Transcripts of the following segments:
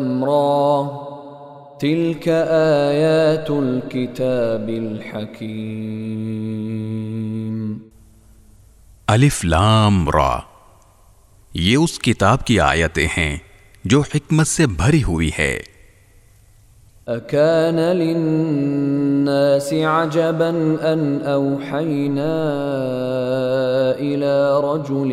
را تلك آیات الكتاب الحکیم الف لام را. یہ اس کتاب کی آیتیں ہیں جو حکمت سے بھری ہوئی ہے۔ اکان للناس عجبا ان اوحینا الى رجل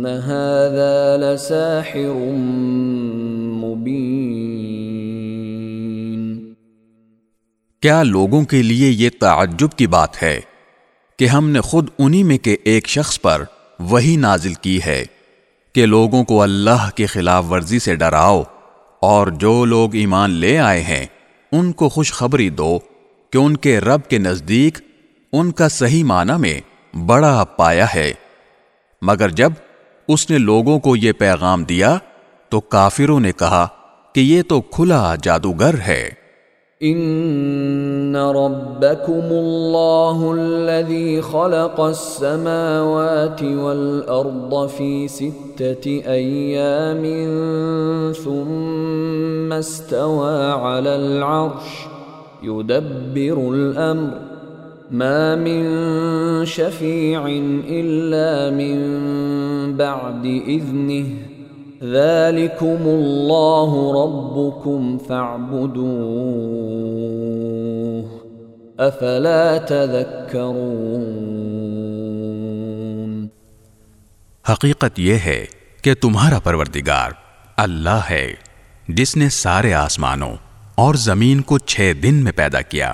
ان هذا لساحر مبين۔ کیا لوگوں کے لیے یہ تعجب کی بات ہے کہ ہم نے خود انہی میں کے ایک شخص پر وہی نازل کی ہے کہ لوگوں کو اللہ کی خلاف ورزی سے ڈراؤ اور جو لوگ ایمان لے آئے ہیں، ان کو خوشخبری دو کہ ان کے رب کے نزدیک ان کا صحیح معنی میں بڑا پایا ہے۔ مگر جب اس نے لوگوں کو یہ پیغام دیا تو کافروں نے کہا کہ یہ تو کھلا جادوگر ہے۔ ان ربكم الله الذي خلق السماوات والارض في سته ايام ثم استوى على العرش يدبر الامر۔ ما من شفيع الا من بعد اذنه ذلكم اللہ ربكم فاعبدوه افلا تذکرون حقیقت یہ ہے کہ تمہارا پروردگار اللہ ہے جس نے سارے آسمانوں اور زمین کو چھ دن میں پیدا کیا۔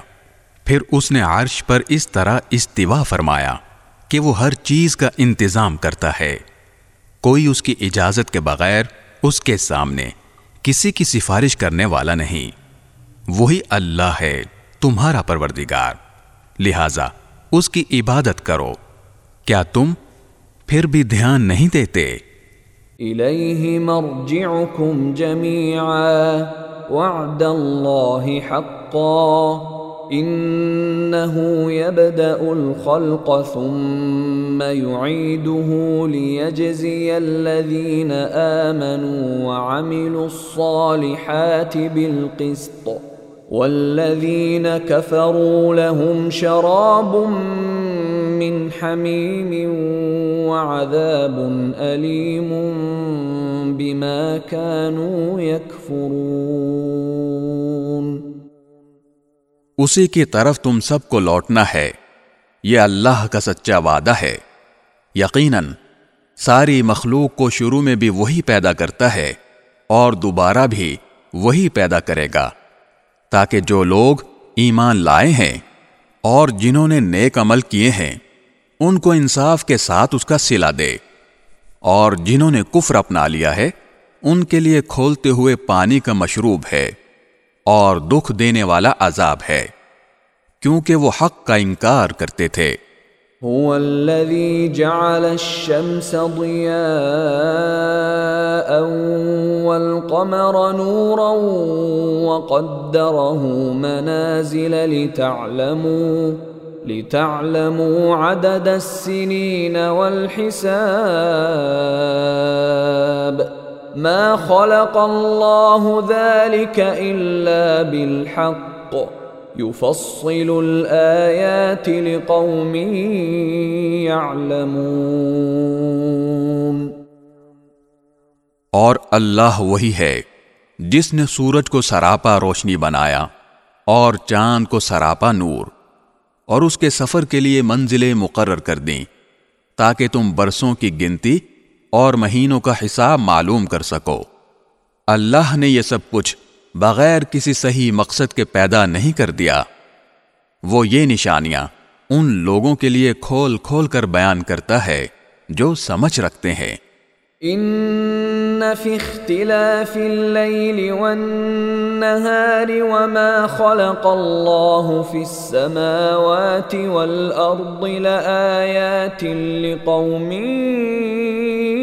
پھر اس نے عرش پر اس طرح استوا فرمایا کہ وہ ہر چیز کا انتظام کرتا ہے۔ کوئی اس کی اجازت کے بغیر اس کے سامنے کسی کی سفارش کرنے والا نہیں۔ وہی اللہ ہے، تمہارا پروردگار۔ لہذا اس کی عبادت کرو۔ کیا تم پھر بھی دھیان نہیں دیتے؟ الیہ مرجعکم جميعا، وعد اللہ حقا۔ انه يبدا الخلق ثم يعيده ليجزي الذين امنوا وعملوا الصالحات بالقسط والذين كفروا لهم شراب من حميم وعذاب اليم بما كانوا يكفرون اسی کی طرف تم سب کو لوٹنا ہے۔ یہ اللہ کا سچا وعدہ ہے۔ یقیناً، ساری مخلوق کو شروع میں بھی وہی پیدا کرتا ہے اور دوبارہ بھی وہی پیدا کرے گا۔ تاکہ جو لوگ ایمان لائے ہیں اور جنہوں نے نیک عمل کیے ہیں، ان کو انصاف کے ساتھ اس کا سلا دے۔ اور جنہوں نے کفر اپنا لیا ہے، ان کے لیے کھولتے ہوئے پانی کا مشروب ہے۔ اور دکھ دینے والا عذاب ہے، کیونکہ وہ حق کا انکار کرتے تھے۔ هو الذي جعل الشمس ضياء والقمر نورا وقدره منازل لتعلموا لتعلموا عدد السنين والحساب۔ ما خلق الله ذلك الا بالحق. يفصل الايات لقوم يعلمون. اور اللہ وہی ہے جس نے سورج کو سراپا روشنی بنایا اور چاند کو سراپا نور اور اس کے سفر کے لیے منزلیں مقرر کر دیں تاکہ تم برسوں کی گنتی اور مہینوں کا حساب معلوم کر سکو۔ اللہ نے یہ سب کچھ بغیر کسی صحیح مقصد کے پیدا نہیں کر دیا۔ وہ یہ نشانیاں ان لوگوں کے لیے کھول کھول کر بیان کرتا ہے جو سمجھ رکھتے ہیں۔ ان فی اختلاف اللیل والنہار وما خلق اللہ فی السماوات والارض لآیات لقوم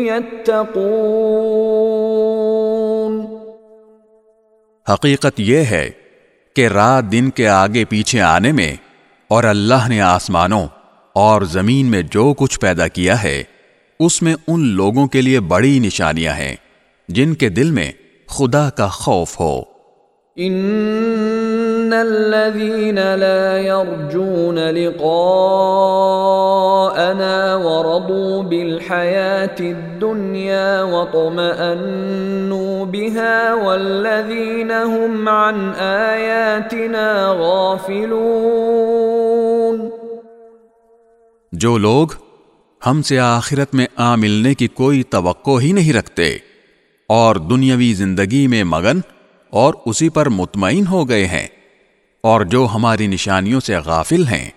یتقون حقیقت یہ ہے کہ رات دن کے آگے پیچھے آنے میں اور اللہ نے آسمانوں اور زمین میں جو کچھ پیدا کیا ہے اس میں ان لوگوں کے لیے بڑی نشانیاں ہیں جن کے دل میں خدا کا خوف ہو۔ ان الذين لا يرجون لقاءنا ورضوا بالحياة الدنيا وطمأنوا بها والذين هم عن آياتنا غافلون۔ جو لوگ ہم سے آخرت میں آ ملنے کی کوئی توقع ہی نہیں رکھتے اور دنیاوی زندگی میں مگن اور اسی پر مطمئن ہو گئے ہیں اور جو ہماری نشانیوں سے غافل ہیں۔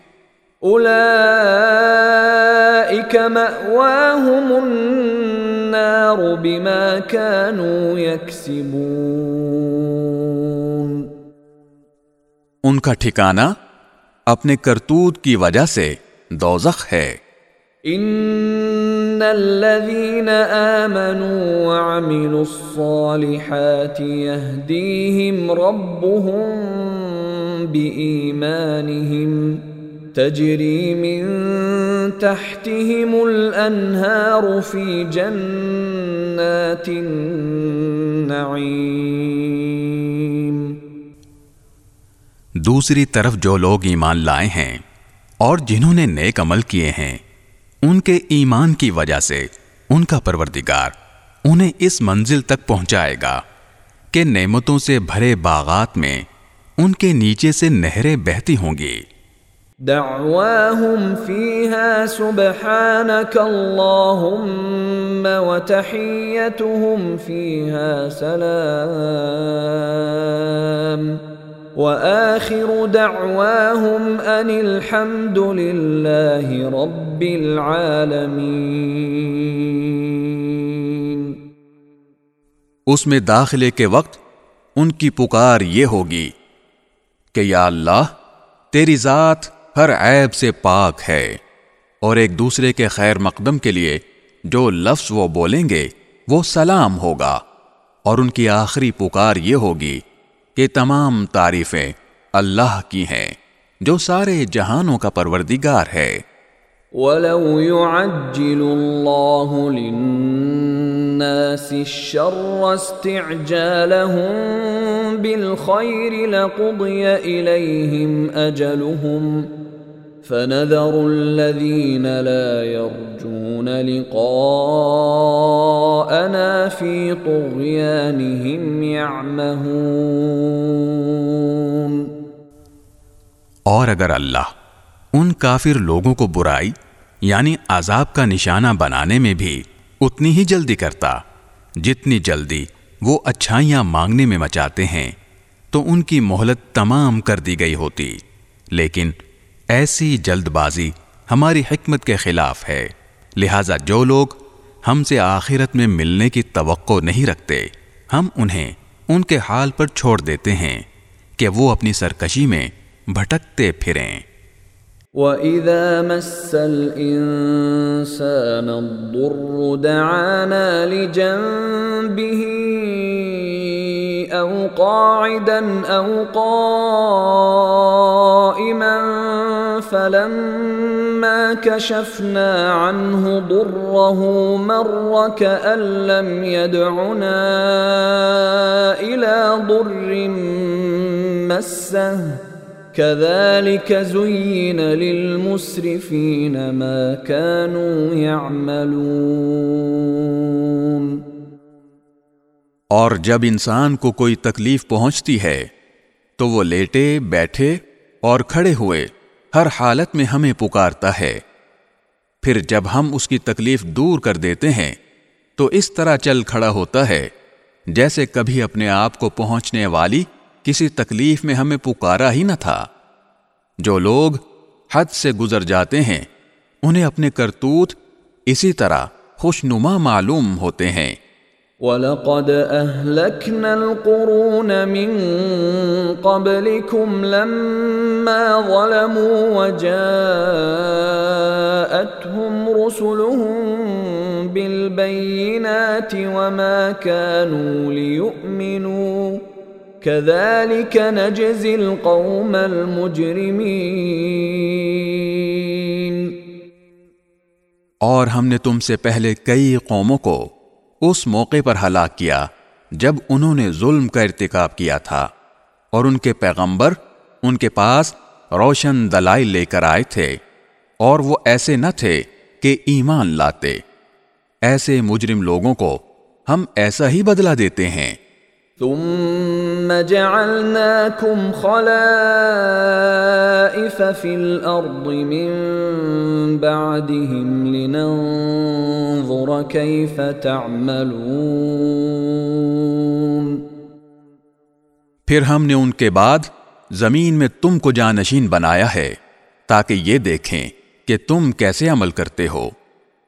مأواہم النار بما كانوا یکسبون۔ ان کا ٹھکانہ اپنے کرتوت کی وجہ سے دوزخ ہے۔ ان الذين امنوا وعملوا الصالحات يهديهم ربهم بايمانهم تجري من تحتهم الانهار في جنات النعيم دوسری طرف جو لوگ ایمان لائے ہیں اور جنہوں نے نیک عمل کیے ہیں ان کے ایمان کی وجہ سے ان کا پروردگار انہیں اس منزل تک پہنچائے گا کہ نعمتوں سے بھرے باغات میں ان کے نیچے سے نہریں بہتی ہوں گی۔ دعواهم فيها سبحانك اللهم وتحيتهم فيها سلام۔ وآخر دعواهم أن الحمد لله رب العالمين. اس میں داخلے کے وقت ان کی پکار یہ ہوگی کہ یا اللہ، تیری ذات ہر عیب سے پاک ہے اور ایک دوسرے کے خیر مقدم کے لیے جو لفظ وہ بولیں گے وہ سلام ہوگا اور ان کی آخری پکار یہ ہوگی کہ تمام تعریفیں اللہ کی ہیں، جو سارے جہانوں کا پروردگار ہے۔ وَلَوْ يُعَجِّلُ اللَّهُ لِلنَّاسِ الشَّرَّ اسْتِعْجَالَهُمْ بِالْخَيْرِ لَقُضِيَ إِلَيْهِمْ أَجَلُهُمْ فنذر الذين لا يرجون لقاءنا في طغيانهم يعمهون. اور اگر اللہ ان کافر لوگوں کو برائی یعنی عذاب کا نشانہ بنانے میں بھی اتنی ہی جلدی کرتا، جتنی جلدی وہ اچھائیاں مانگنے میں مچاتے ہیں، تو ان کی مہلت تمام کر دی گئی ہوتی، لیکن ایسی جلد بازی ہماری حکمت کے خلاف ہے۔ لہذا جو لوگ ہم سے آخرت میں ملنے کی توقع نہیں رکھتے، ہم انہیں ان کے حال پر چھوڑ دیتے ہیں کہ وہ اپنی سرکشی میں بھٹکتے پھریں۔ وَإِذَا مَسَّ الْإِنسَانَ الضُّرُّ دَعَانَا لِجَنْبِهِ أَوْ قَاعِدًا أَوْ قَائِمًا فلما كشفنا عنه ضره مر كأن لم يدعنا إلى ضر مسه كذلك زين للمسرفين ما كانوا يعملون. اور جب انسان کو کوئی تکلیف پہنچتی ہے، تو وہ لیٹے، بیٹھے اور کھڑے ہوئے ہر حالت میں ہمیں پکارتا ہے۔ پھر جب ہم اس کی تکلیف دور کر دیتے ہیں، تو اس طرح چل کھڑا ہوتا ہے، جیسے کبھی اپنے آپ کو پہنچنے والی کسی تکلیف میں ہمیں پکارا ہی نہ تھا۔ جو لوگ حد سے گزر جاتے ہیں، انہیں اپنے کرتوت اسی طرح خوشنما معلوم ہوتے ہیں۔ وَلَقَدْ أَهْلَكْنَا الْقُرُونَ مِنْ قَبْلِكُمْ لَمَّا ظَلَمُوا وَجَاءَتْهُمْ رُسُلُهُمْ بِالْبَيِّنَاتِ وَمَا كَانُوا لِيُؤْمِنُوا كَذَلِكَ نَجْزِي الْقَوْمَ الْمُجْرِمِينَ اور ہم نے تم سے پہلے کئی قوموں کو اس موقع پر ہلاک کیا جب انہوں نے ظلم کا ارتکاب کیا تھا اور ان کے پیغمبر ان کے پاس روشن دلائی لے کر آئے تھے اور وہ ایسے نہ تھے کہ ایمان لاتے۔ ایسے مجرم لوگوں کو ہم ایسا ہی بدلہ دیتے ہیں۔ ثم جعلناكم خلائف في الأرض من بعدهم لننظر كيف تعملون. پھر ہم نے ان کے بعد زمین میں تم کو جانشین بنایا ہے تاکہ یہ دیکھیں کہ تم کیسے عمل کرتے ہو۔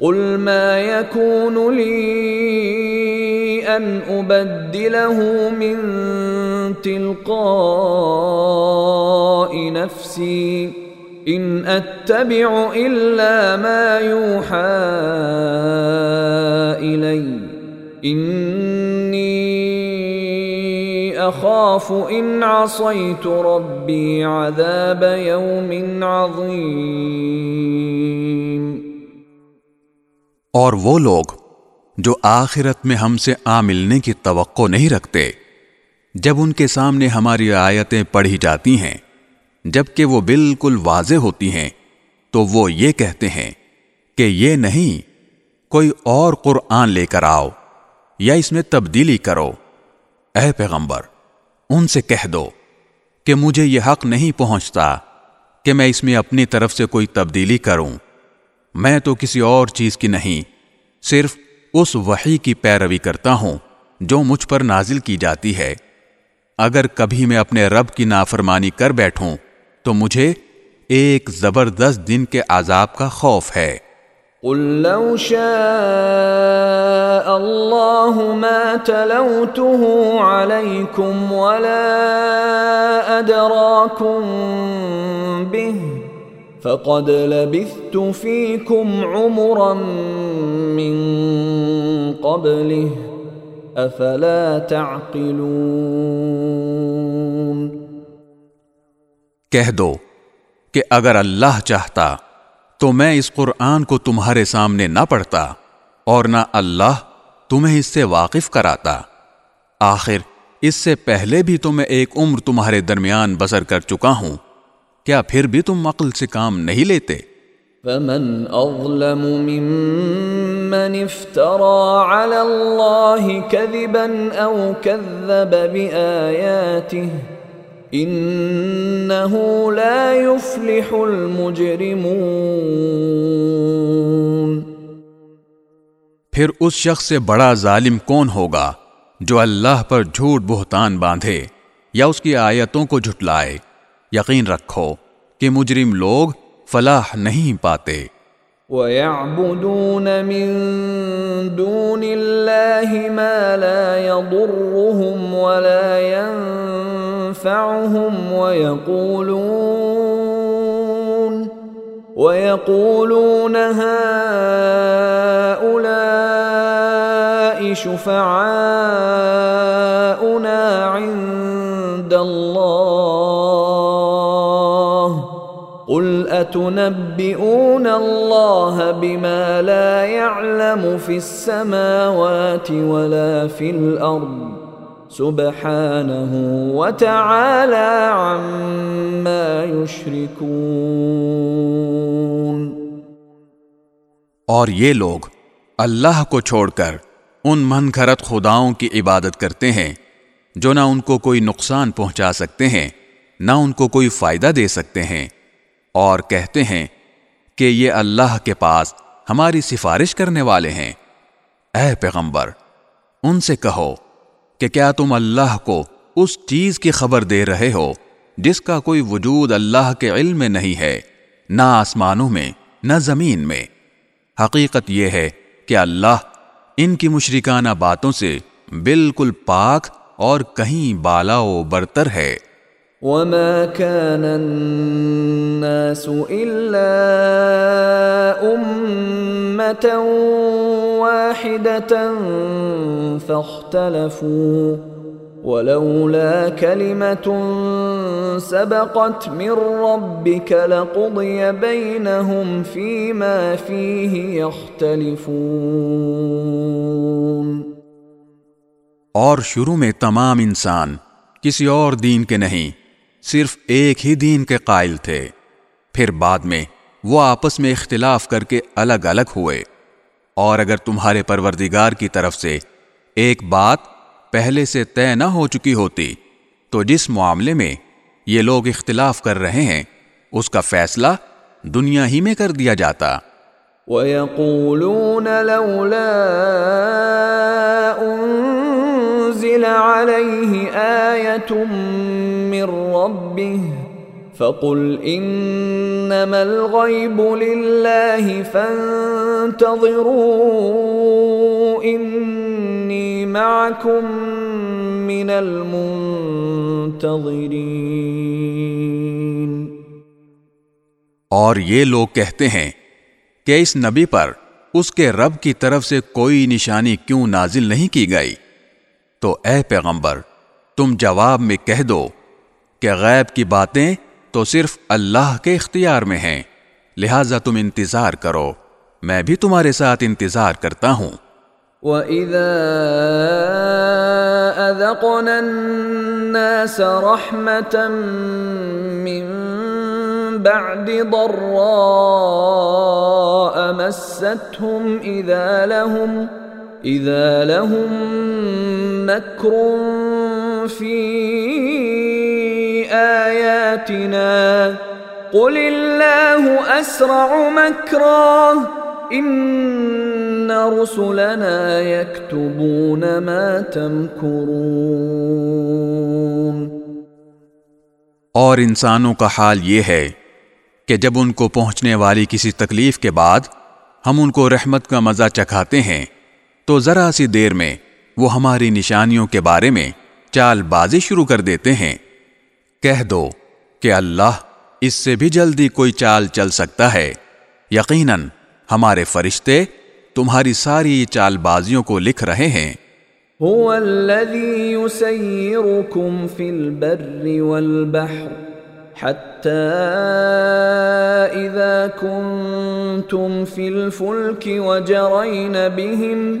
قُلْ مَا يَكُونُ لِي أَنْ أُبَدِّلَهُ مِنْ تلقاء نفسي. ان اتبع الا ما يوحى الي اني اخاف ان عصيت ربي عذاب يوم عظيم. اور وہ لوگ جو آخرت میں ہم سے آ ملنے کی توقع نہیں رکھتے، جب ان کے سامنے ہماری آیتیں پڑھی جاتی ہیں، جبکہ وہ بالکل واضح ہوتی ہیں، تو وہ یہ کہتے ہیں کہ یہ نہیں، کوئی اور قرآن لے کر آؤ یا اس میں تبدیلی کرو۔ اے پیغمبر، ان سے کہہ دو کہ مجھے یہ حق نہیں پہنچتا کہ میں اس میں اپنی طرف سے کوئی تبدیلی کروں۔ میں تو کسی اور چیز کی نہیں، صرف اس وحی کی پیروی کرتا ہوں جو مجھ پر نازل کی جاتی ہے۔ اگر کبھی میں اپنے رب کی نافرمانی کر بیٹھوں، تو مجھے ایک زبردست دن کے عذاب کا خوف ہے۔ قل لو شاء اللہ ما تلوته علیکم ولا ادراکم به فقد لبثت فیکم عمرا من قبله افلا تعقلون کہہ دو کہ اگر اللہ چاہتا تو میں اس قرآن کو تمہارے سامنے نہ پڑھتا اور نہ اللہ تمہیں اس سے واقف کراتا۔ آخر اس سے پہلے بھی تو میں ایک عمر تمہارے درمیان بسر کر چکا ہوں۔ کیا پھر بھی تم عقل سے کام نہیں لیتے؟ فمن اظلم ممن افترى على الله كذبا او كذب باياته انه لا يفلح المجرمون۔ پھر اس شخص سے بڑا ظالم کون ہوگا جو اللہ پر جھوٹ بہتان باندھے یا اس کی آیتوں کو جھٹلائے؟ یقین رکھو کہ مجرم لوگ فلاح نہیں پاتے۔ وَيَعْبُدُونَ مِن دُونِ اللَّهِ مَا لَا يَضُرُّهُمْ وَلَا يَنفَعُهُمْ وَيَقُولُونَ وَيَقُولُونَ هَؤُلَاءِ شُفَعَاؤُنَا عِندَ اللَّهِ الله بما لا يعلم في السماوات ولا في الأرض سبحانه وتعالى عما يشركون اور یہ لوگ اللہ کو چھوڑ کر ان من گھرت خداؤں کی عبادت کرتے ہیں جو نہ ان کو کوئی نقصان پہنچا سکتے ہیں، نہ ان کو کوئی فائدہ دے سکتے ہیں۔ اور کہتے ہیں کہ یہ اللہ کے پاس ہماری سفارش کرنے والے ہیں۔ اے پیغمبر، ان سے کہو کہ کیا تم اللہ کو اس چیز کی خبر دے رہے ہو جس کا کوئی وجود اللہ کے علم میں نہیں ہے، نہ آسمانوں میں، نہ زمین میں۔ حقیقت یہ ہے کہ اللہ ان کی مشرکانہ باتوں سے بالکل پاک اور کہیں بالا و برتر ہے۔ وما كان الناس إلا أمة واحدة فاختلفوا ولولا كلمة سبقت من ربك لقضي بينهم فيما فيه يختلفون اور شروع میں تمام انسان کسی اور دین کے نہیں صرف ایک ہی دین کے قائل تھے۔ پھر بعد میں وہ آپس میں اختلاف کر کے الگ الگ ہوئے۔ اور اگر تمہارے پروردگار کی طرف سے ایک بات پہلے سے طے نہ ہو چکی ہوتی، تو جس معاملے میں یہ لوگ اختلاف کر رہے ہیں، اس کا فیصلہ دنیا ہی میں کر دیا جاتا۔ وَيَقُولُونَ لَوْلَا أُنزِلَ عَلَيْهِ آيَةٌ مِّن رَّبِّهِ فَقُلْ إِنَّمَا الْغَيْبُ لِلَّهِ فَانْتَظِرُوا إِنِّي مَعَكُمْ مِنَ الْمُنْتَظِرِينَ اور یہ لوگ کہتے ہیں کہ اس نبی پر اس کے رب کی طرف سے کوئی نشانی کیوں نازل نہیں کی گئی؟ تو اے پیغمبر، تم جواب میں کہہ دو کہ غیب کی باتیں تو صرف اللہ کے اختیار میں ہیں۔ لہذا تم انتظار کرو۔ میں بھی تمہارے ساتھ انتظار کرتا ہوں۔ وَإِذَا أَذَقْنَا النَّاسَ رَحْمَةً مِّن بَعْدِ ضَرَّاءَ مَسَّتْهُمْ إِذَا لَهُمْ إِذَا لَهُمْ مَكْرٌ فِي آيَاتِنَا. قُلِ اللَّهُ أَسْرَعُ مَكْرًا. إِنَّ رُسُلَنَا يَكْتُبُونَ مَا تَمْكُرُونَ. اور انسانوں کا حال یہ ہے کہ جب ان کو پہنچنے والی کسی تکلیف کے بعد ہم ان کو رحمت کا مزہ چکھاتے ہیں، تو ذرا سی دیر میں وہ ہماری نشانیوں کے بارے میں چال بازی شروع کر دیتے ہیں۔ کہہ دو کہ اللہ اس سے بھی جلدی کوئی چال چل سکتا ہے۔ یقیناً ہمارے فرشتے تمہاری ساری چال بازیوں کو لکھ رہے ہیں۔ هو الذي يسيركم في البر والبحر حتى إذا كنتم في الفلك وجرين بهم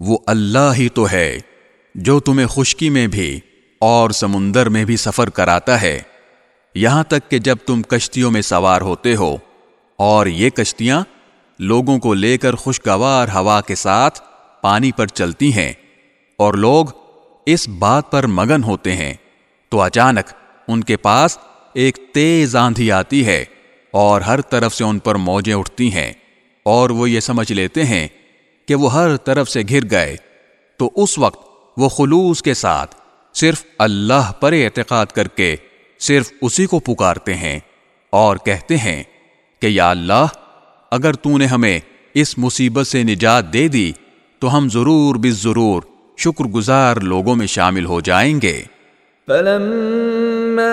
وہ اللہ ہی تو ہے جو تمہیں خشکی میں بھی اور سمندر میں بھی سفر کراتا ہے۔ یہاں تک کہ جب تم کشتیوں میں سوار ہوتے ہو اور یہ کشتیاں لوگوں کو لے کر خوشگوار ہوا کے ساتھ پانی پر چلتی ہیں اور لوگ اس بات پر مگن ہوتے ہیں، تو اچانک ان کے پاس ایک تیز آندھی آتی ہے اور ہر طرف سے ان پر موجیں اٹھتی ہیں اور وہ یہ سمجھ لیتے ہیں کہ وہ ہر طرف سے گھر گئے، تو اس وقت وہ خلوص کے ساتھ صرف اللہ پر اعتقاد کر کے صرف اسی کو پکارتے ہیں اور کہتے ہیں کہ یا اللہ، اگر تو نے ہمیں اس مصیبت سے نجات دے دی، تو ہم ضرور بھی ضرور شکر گزار لوگوں میں شامل ہو جائیں گے۔ فلما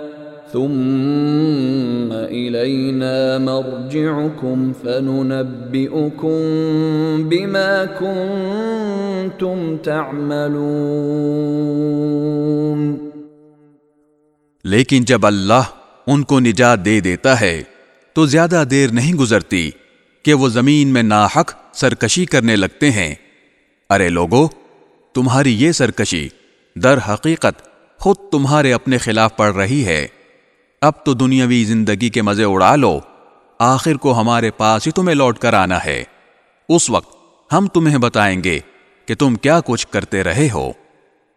ثم إلينا مرجعكم فننبئكم بما كنتم تعملون. لیکن جب اللہ ان کو نجات دے دیتا ہے، تو زیادہ دیر نہیں گزرتی کہ وہ زمین میں ناحق سرکشی کرنے لگتے ہیں۔ ارے لوگو، تمہاری یہ سرکشی در حقیقت خود تمہارے اپنے خلاف پڑ رہی ہے۔ اب تو دنیاوی زندگی کے مزے اڑا لو۔ آخر کو ہمارے پاس ہی تمہیں لوٹ کر آنا ہے۔ اس وقت ہم تمہیں بتائیں گے کہ تم کیا کچھ کرتے رہے ہو۔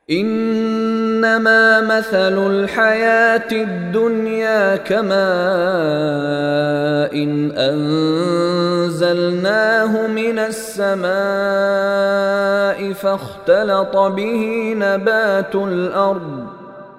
انما مثل الحياة الدنيا كما ان انزلناه من السماء فاختلط به نبات الارض۔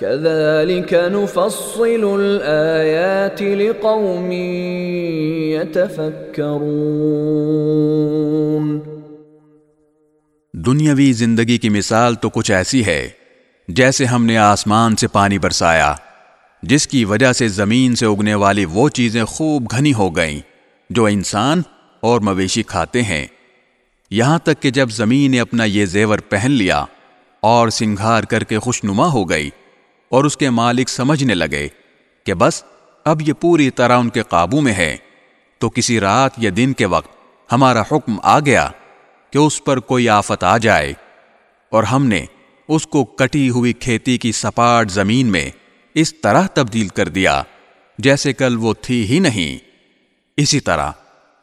كذلك نفصل الآيات لقوم يتفكرون. دنیاوی زندگی کی مثال تو کچھ ایسی ہے جیسے ہم نے آسمان سے پانی برسایا، جس کی وجہ سے زمین سے اگنے والی وہ چیزیں خوب گھنی ہو گئیں جو انسان اور مویشی کھاتے ہیں۔ یہاں تک کہ جب زمین نے اپنا یہ زیور پہن لیا اور سنگھار کر کے خوشنما ہو گئی اور اس کے مالک سمجھنے لگے کہ بس اب یہ پوری طرح ان کے قابو میں ہے۔ تو کسی رات یا دن کے وقت ہمارا حکم آ گیا کہ اس پر کوئی آفت آ جائے اور ہم نے اس کو کٹی ہوئی کھیتی کی سپاٹ زمین میں اس طرح تبدیل کر دیا جیسے کل وہ تھی ہی نہیں۔ اسی طرح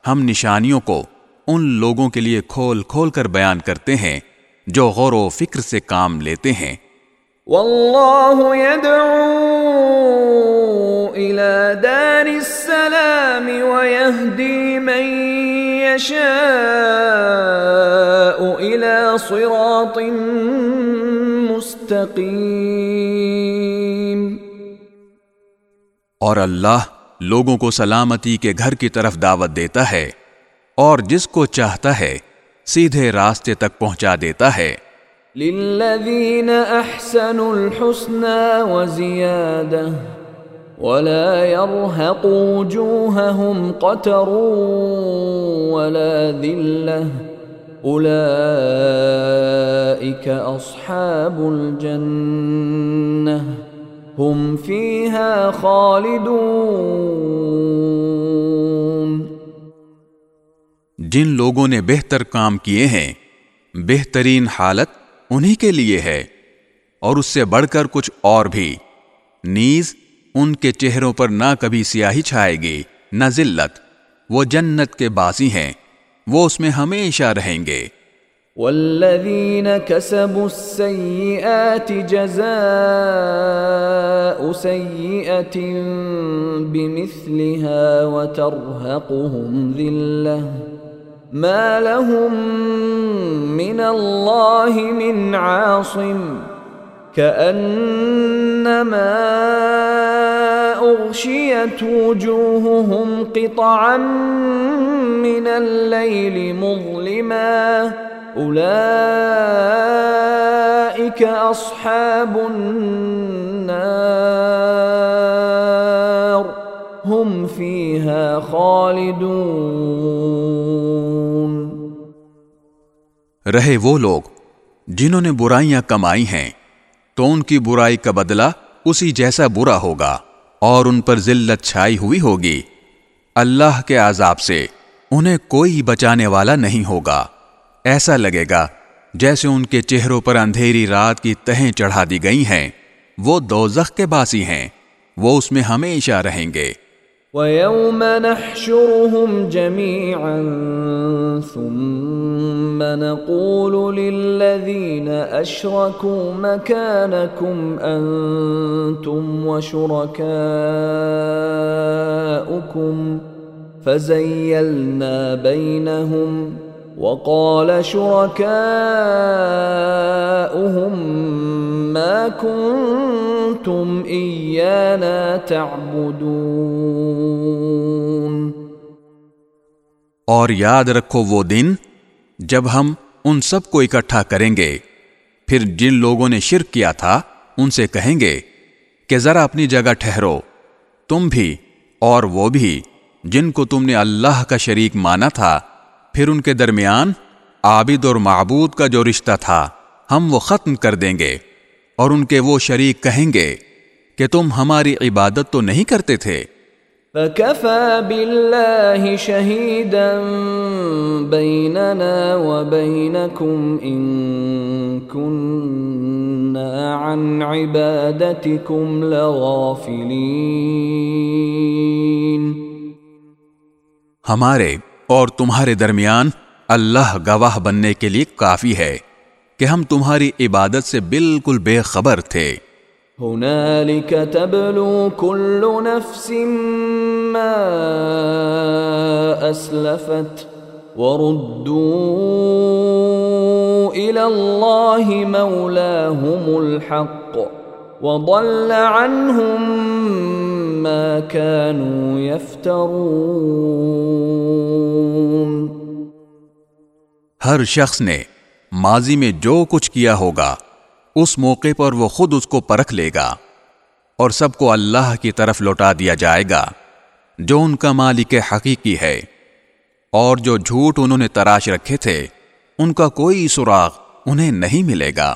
ہم نشانیوں کو ان لوگوں کے لیے کھول کھول کر بیان کرتے ہیں جو غور و فکر سے کام لیتے ہیں۔ واللہ يدعو الى دار السلام ويهدي من يشاء الى صراط مستقیم اور اللہ لوگوں کو سلامتی کے گھر کی طرف دعوت دیتا ہے اور جس کو چاہتا ہے سیدھے راستے تک پہنچا دیتا ہے۔ للذین احسنوا الحسنى وزیادہ ولا يرهق وجوههم قتر ولا ذلة أولئك أصحاب الجنة هم فيها خالدون جن لوگوں نے بہتر کام کیے ہیں، بہترین حالت انہی کے لیے ہے اور اس سے بڑھ کر کچھ اور بھی۔ نیز، ان کے چہروں پر نہ کبھی سیاہی چھائے گی، نہ ذلت۔ وہ جنت کے باسی ہیں، وہ اس میں ہمیشہ رہیں گے۔ والذين كسبوا السيئات جزاء سيئة بمثلها وترهقهم ذلة ما لهم من الله من عاصم كأنما أغشيت وجوههم قطعا من الليل مظلماً اصحاب النار هم فيها خالدون رہے وہ لوگ جنہوں نے برائیاں کمائی ہیں، تو ان کی برائی کا بدلہ اسی جیسا برا ہوگا اور ان پر ذلت چھائی ہوئی ہوگی۔ اللہ کے عذاب سے انہیں کوئی بچانے والا نہیں ہوگا۔ ایسا لگے گا جیسے ان کے چہروں پر اندھیری رات کی تہیں چڑھا دی گئی ہیں۔ وہ دوزخ کے باسی ہیں، وہ اس میں ہمیشہ رہیں گے۔ وَيَوْمَ نَحْشُرُهُمْ جَمِيعًا ثُمَّ نَقُولُ لِلَّذِينَ أَشْرَكُوا مَكَانَكُمْ أَنْتُمْ وَشُرَكَاؤُكُمْ فَزَيَّلْنَا بَيْنَهُمْ وقال شركاؤهم ما كنتم إيانا تعبدون. اور یاد رکھو وہ دن جب ہم ان سب کو اکٹھا کریں گے، پھر جن لوگوں نے شرک کیا تھا، ان سے کہیں گے کہ ذرا اپنی جگہ ٹھہرو، تم بھی اور وہ بھی، جن کو تم نے اللہ کا شریک مانا تھا پھر ان کے درمیان عابد اور معبود کا جو رشتہ تھا ہم وہ ختم کر دیں گے اور ان کے وہ شریک کہیں گے کہ تم ہماری عبادت تو نہیں کرتے تھے۔ فَكَفَى بِاللَّهِ شَهِيدًا بَيْنَنَا وَبَيْنَكُمْ إِن كُنَّا عَنْ عِبَادَتِكُمْ لَغَافِلِينَ۔ ہمارے اور تمہارے درمیان اللہ گواہ بننے کے لیے کافی ہے کہ ہم تمہاری عبادت سے بالکل بے خبر تھے۔ تبلو كل نفس ما اسلفت وردوا الى الله مولاهم الحق۔ وضل عنهم ما كانوا يفترون۔ ہر شخص نے ماضی میں جو کچھ کیا ہوگا، اس موقع پر وہ خود اس کو پرکھ لے گا اور سب کو اللہ کی طرف لوٹا دیا جائے گا، جو ان کا مالک حقیقی ہے۔ اور جو جھوٹ انہوں نے تراش رکھے تھے، ان کا کوئی سراغ انہیں نہیں ملے گا۔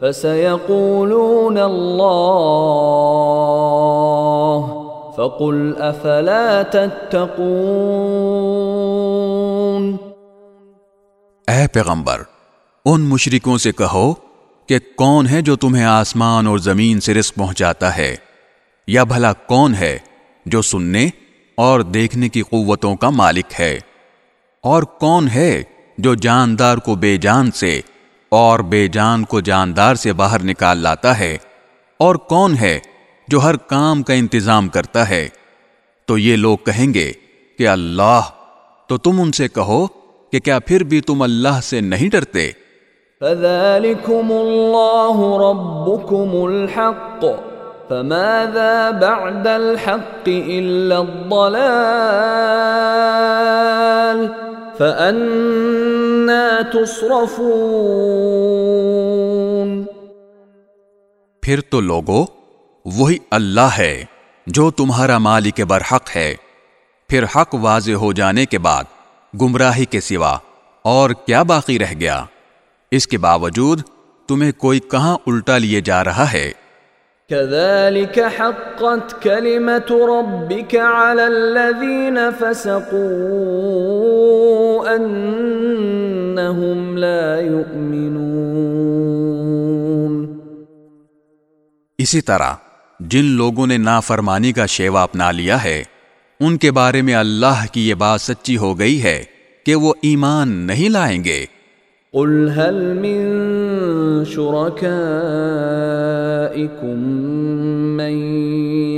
فسيقولون الله فقل افلا تتقون اے پیغمبر، ان مشرکوں سے کہو کہ کون ہے جو تمہیں آسمان اور زمین سے رزق پہنچاتا ہے؟ یا بھلا کون ہے جو سننے اور دیکھنے کی قوتوں کا مالک ہے؟ اور کون ہے جو جاندار کو بے جان سے اور بے جان کو جاندار سے باہر نکال لاتا ہے اور کون ہے جو ہر کام کا انتظام کرتا ہے؟ تو یہ لوگ کہیں گے کہ اللہ۔ تو تم ان سے کہو کہ کیا پھر بھی تم اللہ سے نہیں ڈرتے؟ فماذا بعد الحق إلا الضلال؟ فأنا تصرفون پھر تو لوگوں وہی اللہ ہے جو تمہارا مالک برحق ہے۔ پھر حق واضح ہو جانے کے بعد گمراہی کے سوا اور کیا باقی رہ گیا؟ اس کے باوجود تمہیں کوئی کہاں الٹا لیے جا رہا ہے؟ كذلك حقت كلمة ربك على الذين فسقوا أنهم لا يؤمنون. اسی طرح جن لوگوں نے نافرمانی کا شیوا اپنا لیا ہے، ان کے بارے میں اللہ کی یہ بات سچی ہو گئی ہے کہ وہ ایمان نہیں لائیں گے۔ قل هل من شركائكم من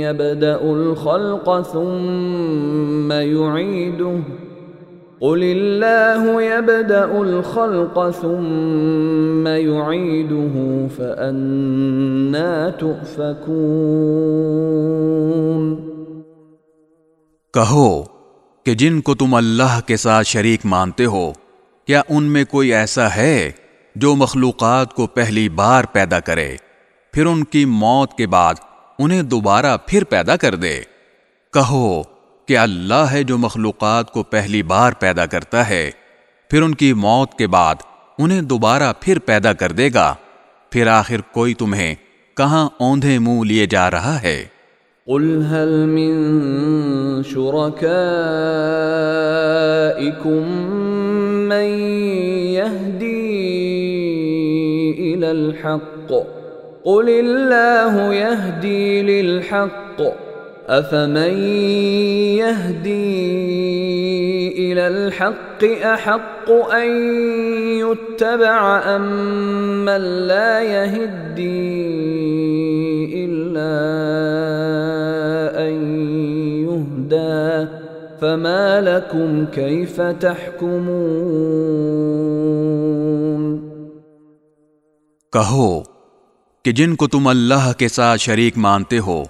يبدأ الخلق ثم يعيده قل الله يبدأ الخلق ثم يعيده فأنا تؤفكون کہو کہ جن کو تم اللہ کے ساتھ شریک مانتے ہو کیا ان میں کوئی ایسا ہے جو مخلوقات کو پہلی بار پیدا کرے، پھر ان کی موت کے بعد انہیں دوبارہ پھر پیدا کر دے؟ کہو کہ اللہ ہے جو مخلوقات کو پہلی بار پیدا کرتا ہے، پھر ان کی موت کے بعد انہیں دوبارہ پھر پیدا کر دے گا۔ پھر آخر کوئی تمہیں کہاں اوندھے منہ لیے جا رہا ہے؟ قل هل من شركائكم من يهدي إلى الحق قل الله يهدي للحق أفمن يهدي إلى الحق أحق أن يتبع أم من لا يهدي إلا أن يهدى فما لكم كيف تحكمون کہو کہ جن کو تم اللہ کے ساتھ شریک مانتے ہو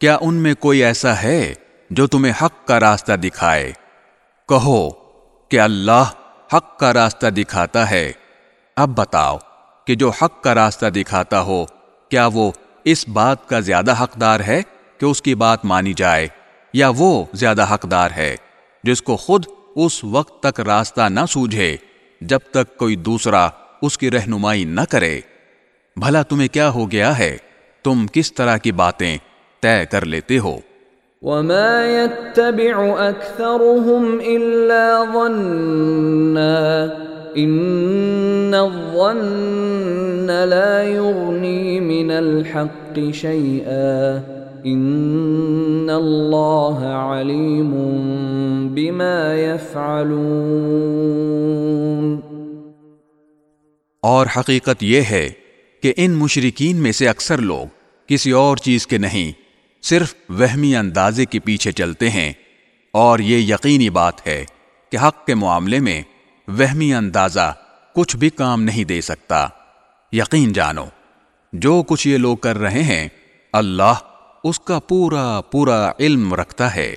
کیا ان میں کوئی ایسا ہے جو تمہیں حق کا راستہ دکھائے؟ کہو کہ اللہ حق کا راستہ دکھاتا ہے۔ اب بتاؤ کہ جو حق کا راستہ دکھاتا ہو، کیا وہ اس بات کا زیادہ حقدار ہے کہ اس کی بات مانی جائے، یا وہ زیادہ حقدار ہے جس کو خود اس وقت تک راستہ نہ سوجھے جب تک کوئی دوسرا اس کی رہنمائی نہ کرے؟ بھلا تمہیں کیا ہو گیا ہے؟ تم کس طرح کی باتیں طے کر لیتے ہو۔ وما يتبع أكثرهم إلا ظنا إن الظن لا يغني من الحق شيئا إن الله عليم بما يفعلون۔ اور حقیقت یہ ہے کہ ان مشرقین میں سے اکثر لوگ کسی اور چیز کے نہیں۔ صرف وہمی اندازے کے پیچھے چلتے ہیں اور یہ یقینی بات ہے کہ حق کے معاملے میں وہمی اندازہ کچھ بھی کام نہیں دے سکتا۔ یقین جانو، جو کچھ یہ لوگ کر رہے ہیں، اللہ اس کا پورا پورا علم رکھتا ہے۔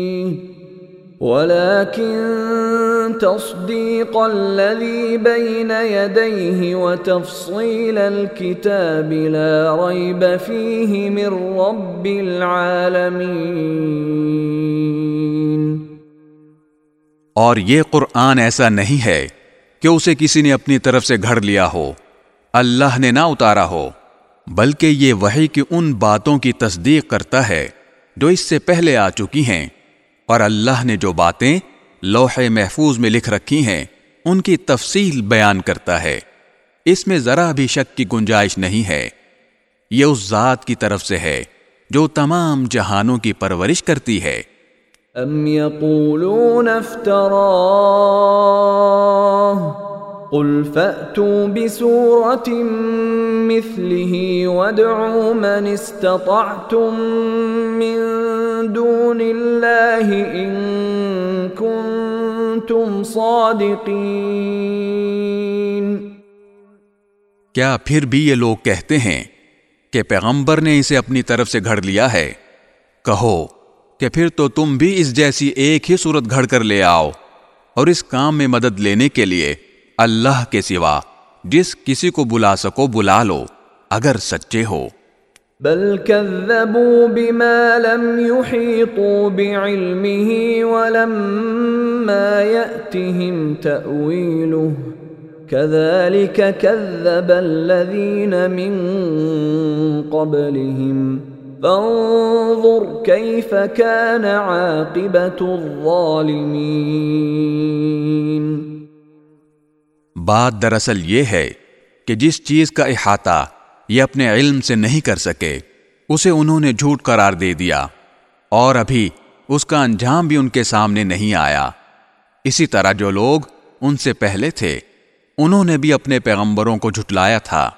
ولكن تصديق الذي بين يديه وتفصيل الكتاب لا ريب فيه من رب العالمين. اور یہ قرآن ایسا نہیں ہے کہ اسے کسی نے اپنی طرف سے گھڑ لیا ہو، اللہ نے نہ اتارا ہو، بلکہ یہ وحی کی ان باتوں کی تصدیق کرتا ہے جو اس سے پہلے آ چکی ہیں۔ اور اللہ نے جو باتیں لوح محفوظ میں لکھ رکھی ہیں، ان کی تفصیل بیان کرتا ہے۔ اس میں ذرا بھی شک کی گنجائش نہیں ہے۔ یہ اس ذات کی طرف سے ہے جو تمام جہانوں کی پرورش کرتی ہے۔ أم قل فأتوا بسورة مثله وادعوا من استطعتم من دون الله إن كنتم صادقين. کیا پھر بھی یہ لوگ کہتے ہیں کہ پیغمبر نے اسے اپنی طرف سے گھڑ لیا ہے؟ کہو کہ پھر تو تم بھی اس جیسی ایک ہی صورت گھڑ کر لے آؤ اور اس کام میں مدد لینے کے لیے اللہ کے سوا جس کسی کو بلا سکو بلا لو، اگر سچے ہو۔ بل كذبوا بما لم يحيطوا بعلمه ولما يأتهم تأويله كذلك كذب الذين من قبلهم فانظر كيف كان عاقبة الظالمين بات دراصل یہ ہے کہ جس چیز کا احاطہ یہ اپنے علم سے نہیں کر سکے، اسے انہوں نے جھوٹ قرار دے دیا۔ اور ابھی اس کا انجام بھی ان کے سامنے نہیں آیا۔ اسی طرح جو لوگ ان سے پہلے تھے، انہوں نے بھی اپنے پیغمبروں کو جھٹلایا تھا۔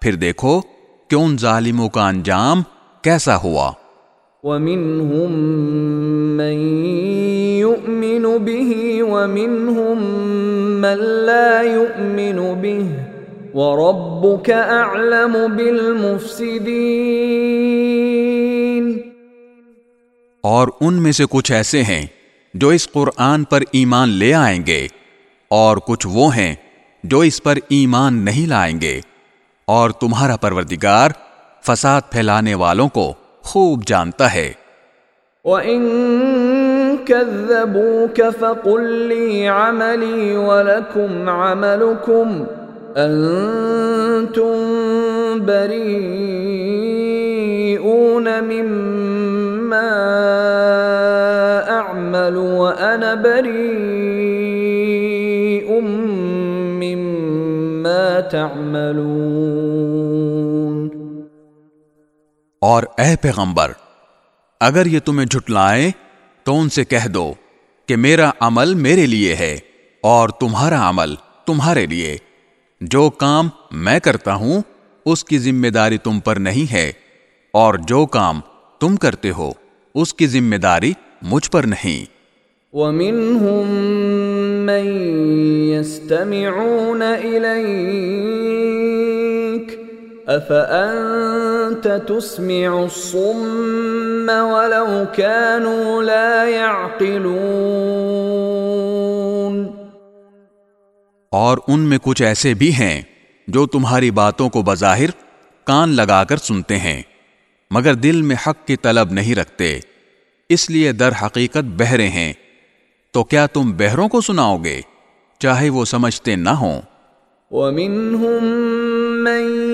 پھر دیکھو کہ ان ظالموں کا انجام کیسا ہوا۔ ومنهم من يؤمن به ومنهم من لا يؤمن به وربك اعلم بالمفسدين. اور ان میں سے کچھ ایسے ہیں جو اس قرآن پر ایمان لے آئیں گے اور کچھ وہ ہیں جو اس پر ایمان نہیں لائیں گے اور تمہارا پروردگار فساد پھیلانے والوں کو خوب جانتا ہے۔ وَإِن كَذَّبُوكَ فَقُلْ لِي عَمَلِي وَلَكُمْ عَمَلُكُمْ. أَنْتُمْ بَرِيئُونَ مِمَّا أَعْمَلُ وَأَنَا بَرِيءٌ مِّمَّا تَعْمَلُونَ. اور اے پیغمبر، اگر یہ تمہیں جھٹلائیں تو ان سے کہہ دو کہ میرا عمل میرے لیے ہے اور تمہارا عمل تمہارے لیے۔ جو کام میں کرتا ہوں، اس کی ذمہ داری تم پر نہیں ہے، اور جو کام تم کرتے ہو، اس کی ذمہ داری مجھ پر نہیں۔ ومنهم من يستمعون إليك أفأنت تسمع الصم ولو كانوا لا يعقلون اور ان میں کچھ ایسے بھی ہیں جو تمہاری باتوں کو بظاہر کان لگا کر سنتے ہیں مگر دل میں حق کی طلب نہیں رکھتے اس لیے در حقیقت بہرے ہیں۔ تو کیا تم بہروں کو سناؤ گے چاہے وہ سمجھتے نہ ہوں؟ ومنهم من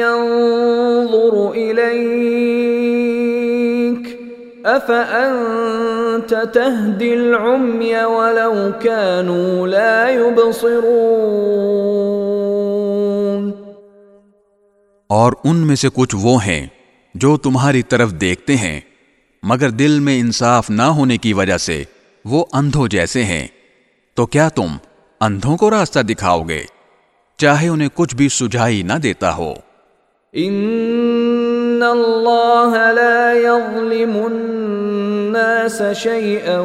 ينظر إليك أفأنت تهدي العمي ولو كانوا لا يبصرون اور ان میں سے کچھ وہ ہیں جو تمہاری طرف دیکھتے ہیں، مگر دل میں انصاف نہ ہونے کی وجہ سے وہ اندھوں جیسے ہیں۔ تو کیا تم اندھوں کو راستہ دکھاؤ گے؟ چاہے انہیں کچھ بھی سجھائی نہ دیتا ہو۔ ان اللہ لا يظلم الناس شيئا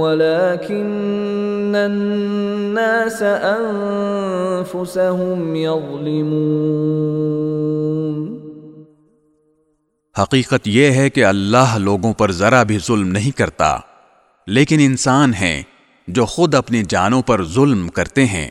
ولكن الناس انفسهم يظلمون۔ حقیقت یہ ہے کہ اللہ لوگوں پر ذرا بھی ظلم نہیں کرتا، لیکن انسان ہیں جو خود اپنی جانوں پر ظلم کرتے ہیں۔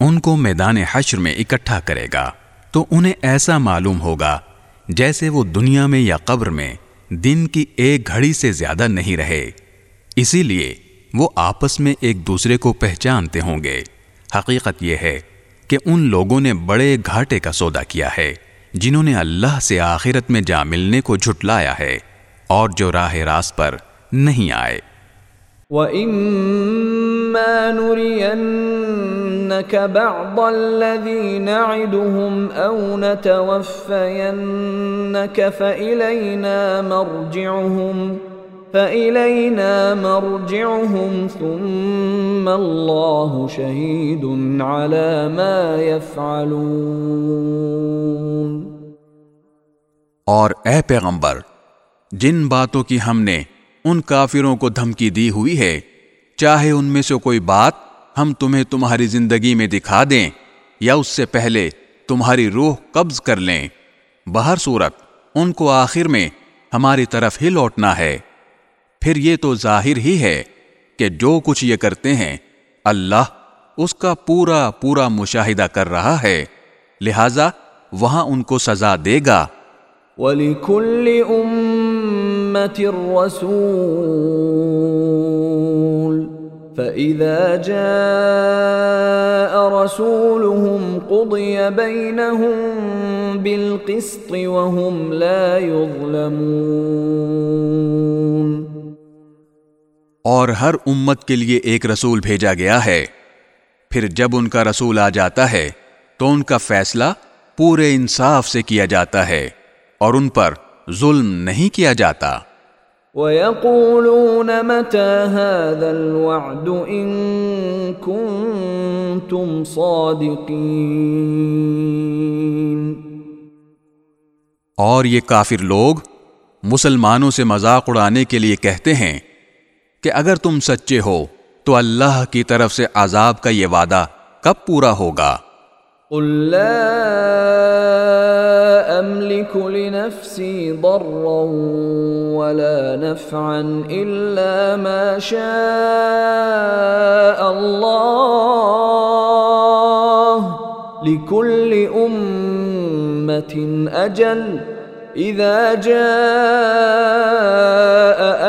ان کو میدان حشر میں اکٹھا کرے گا۔ تو انہیں ایسا معلوم ہوگا جیسے وہ دنیا میں یا قبر میں دن کی ایک گھڑی سے زیادہ نہیں رہے۔ اسی لیے وہ آپس میں ایک دوسرے کو پہچانتے ہوں گے۔ حقیقت یہ ہے کہ ان لوگوں نے بڑے گھاٹے کا سودا کیا ہے، جنہوں نے اللہ سے آخرت میں جا ملنے کو جھٹلایا ہے اور جو راہ راست پر نہیں آئے۔ وَإِمَّا إما نرينك بعض الذي نعدهم أو نتوفينك فإلينا مرجعهم فإلينا مرجعهم، ثم الله شهيد على ما يفعلون. اور اے پیغمبر، جن باتوں کی ہم نے ان کافروں کو دھمکی دی ہوئی ہے چاہے ان میں سے کوئی بات ہم تمہیں تمہاری زندگی میں دکھا دیں یا اس سے پہلے تمہاری روح قبض کر لیں۔ بہر صورت، ان کو آخر میں ہماری طرف ہی لوٹنا ہے۔ پھر یہ تو ظاہر ہی ہے کہ جو کچھ یہ کرتے ہیں، اللہ اس کا پورا پورا مشاہدہ کر رہا ہے۔ لہذا وہاں ان کو سزا دے گا۔ وَلِكُلِّ أُمَّةٍ رَسُولٌ فَإِذَا جَاءَ رَسُولُهُمْ قُضِيَ بَيْنَهُمْ بِالْقِسْطِ وَهُمْ لَا يُظْلَمُونَ. اور ہر امت کے لیے ایک رسول بھیجا گیا ہے۔ پھر جب ان کا رسول آ جاتا ہے، تو ان کا فیصلہ پورے انصاف سے کیا جاتا ہے اور ان پر ظلم نہیں کیا جاتا۔ وَيَقُولُونَ مَتَى هَذَا الْوَعْدُ إِن كُنتُمْ صَادِقِينَ۔ اور یہ کافر لوگ مسلمانوں سے مذاق اڑانے کے لیے کہتے ہیں کہ اگر تم سچے ہو تو اللہ کی طرف سے عذاب کا یہ وعدہ کب پورا ہوگا۔ قل لا املك لنفسي ضرا ولا نفعا الا ما شاء الله. لكل امه اجل اذا جاء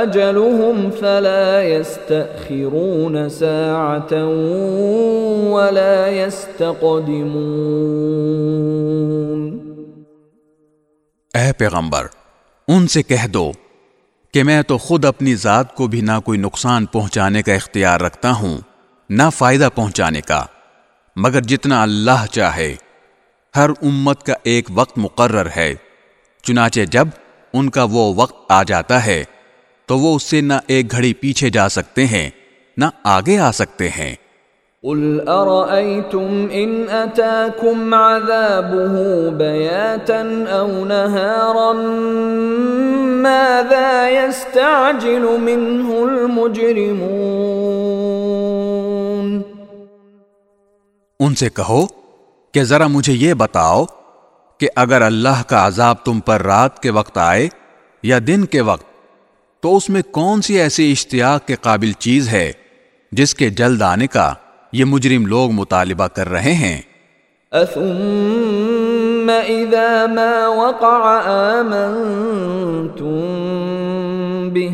اجلهم فلا يستاخرون ساعه ولا يستقدمون. اے پیغمبر، ان سے کہہ دو کہ میں تو خود اپنی ذات کو بھی نہ کوئی نقصان پہنچانے کا اختیار رکھتا ہوں، نہ فائدہ پہنچانے کا، مگر جتنا اللہ چاہے۔ ہر امت کا ایک وقت مقرر ہے، چنانچہ جب ان کا وہ وقت آ جاتا ہے، تو وہ اس سے نہ ایک گھڑی پیچھے جا سکتے ہیں، نہ آگے آ سکتے ہیں۔ قل أرأيتم إن أتاكم عذابه بياتا أو نهارا؟ ماذا يستعجل منه المجرمون؟ ان سے کہو کہ ذرا مجھے یہ بتاؤ کہ اگر اللہ کا عذاب تم پر رات کے وقت آئے یا دن کے وقت، تو اس میں کون سی ایسی اشتیاق کے قابل چیز ہے جس کے جلد آنے کا یہ مجرم لوگ مطالبہ کر رہے ہیں۔ اثم اذا ما وقع آمنتم به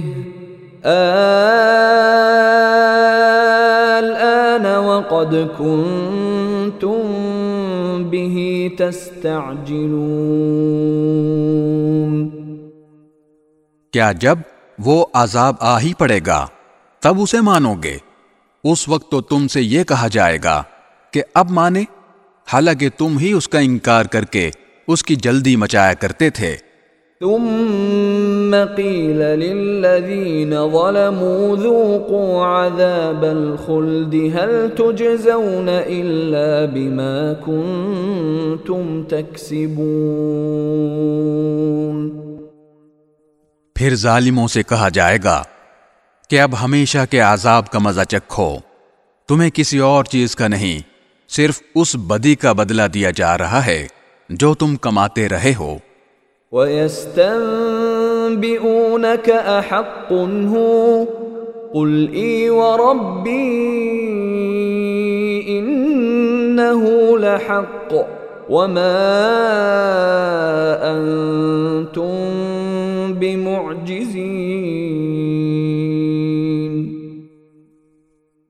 الآن وقد كنتم به تستعجلون۔ کیا جب وہ عذاب آ ہی پڑے گا تب اسے مانو گے۔ اس وقت تو تم سے یہ کہا جائے گا کہ اب مانے حالانکہ تم ہی اس کا انکار کر کے اس کی جلدی مچایا کرتے تھے۔ ثم قيل للذين ظلموا ذوقوا عذاب الخلد هل تجزون إلا بما كنتم تكسبون پھر ظالموں سے کہا جائے گا کہ اب ہمیشہ کے عذاب کا مزہ چکھو۔ تمہیں کسی اور چیز کا نہیں، صرف اس بدی کا بدلہ دیا جا رہا ہے جو تم کماتے رہے ہو۔ وَيَسْتَنبِئُونَكَ أَحَقٌ هُوَ قُلْ إِي وَرَبِّي إِنَّهُ لَحَقٌّ وَمَا أَنْتُمْ بِمُعْجِزِينَ۔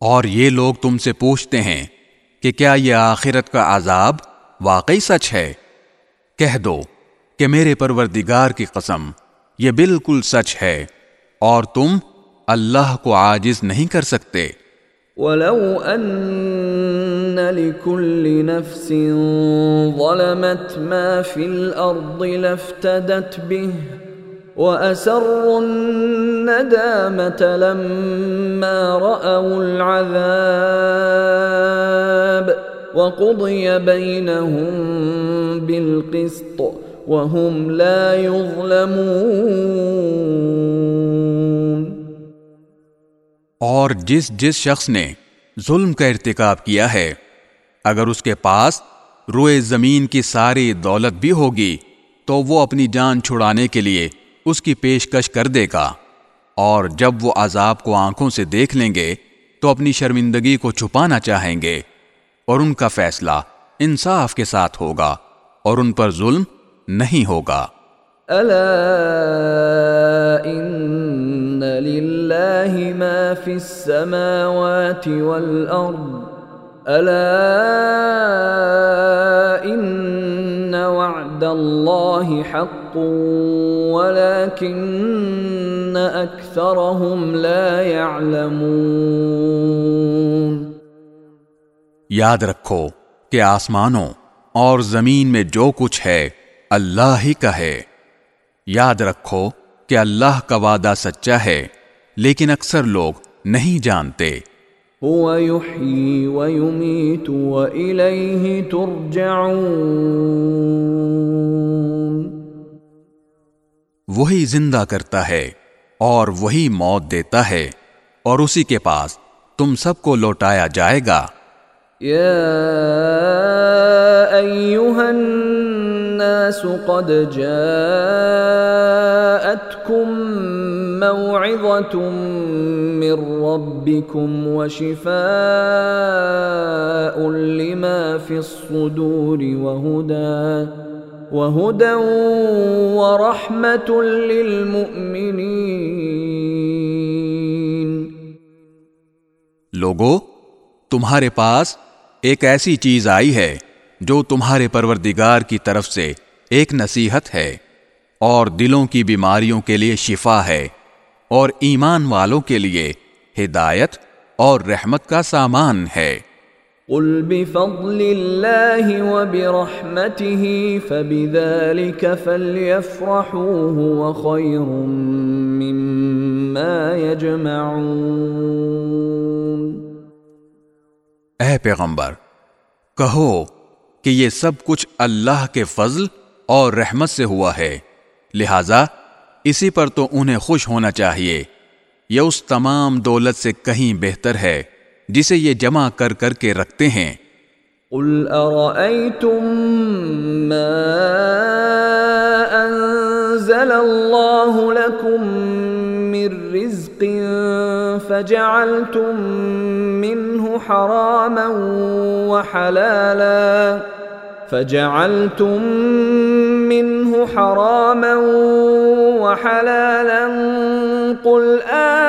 اور یہ لوگ تم سے پوچھتے ہیں کہ کیا یہ آخرت کا عذاب واقعی سچ ہے؟ کہہ دو کہ میرے پروردگار کی قسم، یہ بالکل سچ ہے اور تم اللہ کو عاجز نہیں کر سکتے۔ ولو أن لكل نفس ظلمت ما في الأرض لافتدت به وأسروا الندامة لما رأوا العذاب وقضي بينهم بالقسط وهم لا يظلمون. اور جس جس شخص نے ظلم کا ارتکاب کیا ہے، اگر اس کے پاس روئے زمین کی ساری دولت بھی ہوگی، تو وہ اپنی جان چھڑانے کے لیے اس کی پیشکش کر دے گا۔ اور جب وہ عذاب کو آنکھوں سے دیکھ لیں گے، تو اپنی شرمندگی کو چھپانا چاہیں گے۔ اور ان کا فیصلہ انصاف کے ساتھ ہوگا، اور ان پر ظلم نہیں ہوگا۔ لله ما في السماوات والأرض ألا إن وعد الله حق ولكن أكثرهم لا يعلمون. یاد رکھو کہ آسمانوں اور زمین میں جو کچھ ہے، اللہ ہی کا ہے۔ یاد رکھو کہ اللہ کا وعدہ سچا ہے، لیکن اکثر لوگ نہیں جانتے۔ وہی زندہ کرتا ہے اور وہی موت دیتا ہے اور اسی کے پاس تم سب کو لوٹایا جائے گا۔ الناس قد جاءتكم موعظة من ربكم وشفاء لما في الصدور وهدى وهدى ورحمة للمؤمنين. لوگو، تمہارے پاس ایک ایسی چیز آئی ہے جو تمہارے پروردگار کی طرف سے ایک نصیحت ہے اور دلوں کی بیماریوں کے لیے شفا ہے۔ اور ایمان والوں کے لیے ہدایت اور رحمت کا سامان ہے۔ قل بفضل الله وبرحمته فبذلك فليفرحوا هو خير مما يجمعون۔ اے پیغمبر کہو کہ یہ سب کچھ اللہ کے فضل اور رحمت سے ہوا ہے۔ لہذا اسی پر تو انہیں خوش ہونا چاہیے۔ یہ اس تمام دولت سے کہیں بہتر ہے، جسے یہ جمع کر کر کے رکھتے ہیں۔ قل ارأيتم ما انزل الله لكم من رزق فجعلتم منه حراما وحلالا فجعلتم منه حراما وحلالا قل آه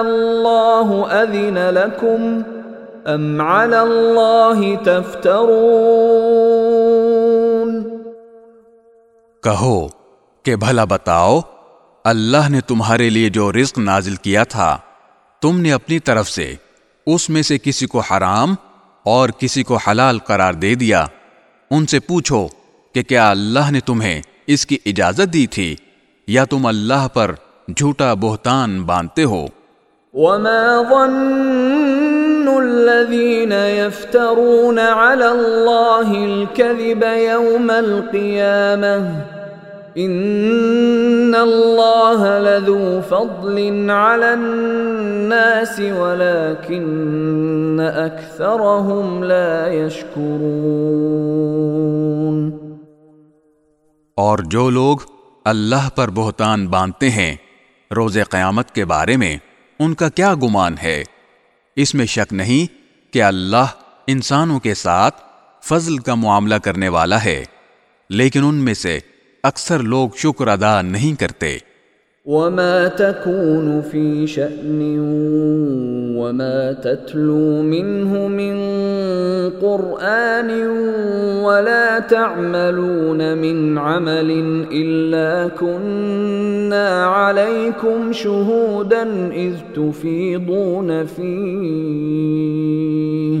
الله أذن لكم أم على الله تفترون کہو کہ بھلا بتاؤ، اللہ نے تمہارے لیے جو رزق نازل کیا تھا، تم نے اپنی طرف سے اس میں سے کسی کو حرام اور کسی کو حلال قرار دے دیا، ان سے پوچھو کہ کیا اللہ نے تمہیں اس کی اجازت دی تھی؟ یا تم اللہ پر جھوٹا بہتان باندھتے ہو؟ وما ظن الذين يفترون على الله الكذب يوم القيامه ان اللہ لذو فضل على الناس ولكن اکثرهم لا يشكرون۔ اور جو لوگ اللہ پر بہتان باندھتے ہیں روز قیامت کے بارے میں ان کا کیا گمان ہے؟ اس میں شک نہیں کہ اللہ انسانوں کے ساتھ فضل کا معاملہ کرنے والا ہے، لیکن ان میں سے اکثر لوگ شکر ادا نہیں کرتے۔ وما تكون في شأن وما تتلو منه من قرآن ولا تعملون من عمل إلا كنا عليكم شهودا إذ تفيضون فيه۔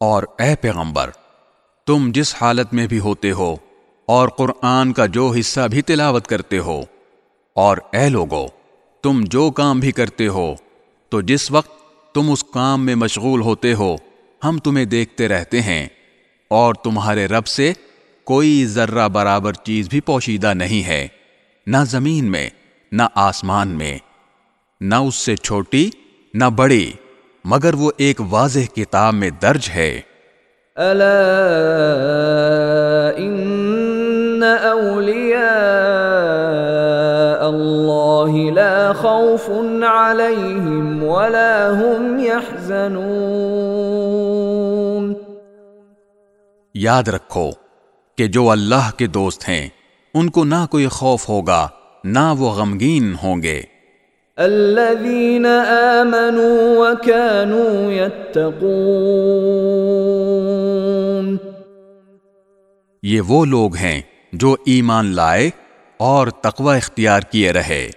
اور اے پیغمبر، تم جس حالت میں بھی ہوتے ہو اور قرآن کا جو حصہ بھی تلاوت کرتے ہو، اور اے لوگو، تم جو کام بھی کرتے ہو، تو جس وقت تم اس کام میں مشغول ہوتے ہو، ہم تمہیں دیکھتے رہتے ہیں، اور تمہارے رب سے کوئی ذرہ برابر چیز بھی پوشیدہ نہیں ہے، نہ زمین میں، نہ آسمان میں، نہ اس سے چھوٹی، نہ بڑی۔ مگر وہ ایک واضح کتاب میں درج ہے۔ الا ان اولیاء اللہ لا خوف علیہم ولا هم يحزنون یاد رکھو کہ جو اللہ کے دوست ہیں ان کو نہ کوئی خوف ہوگا نہ وہ غمگین ہوں گے۔ الذين آمنوا وكانوا يتقون. یہ وہ لوگ ہیں جو ایمان لائے اور تقوی اختیار کیے رہے۔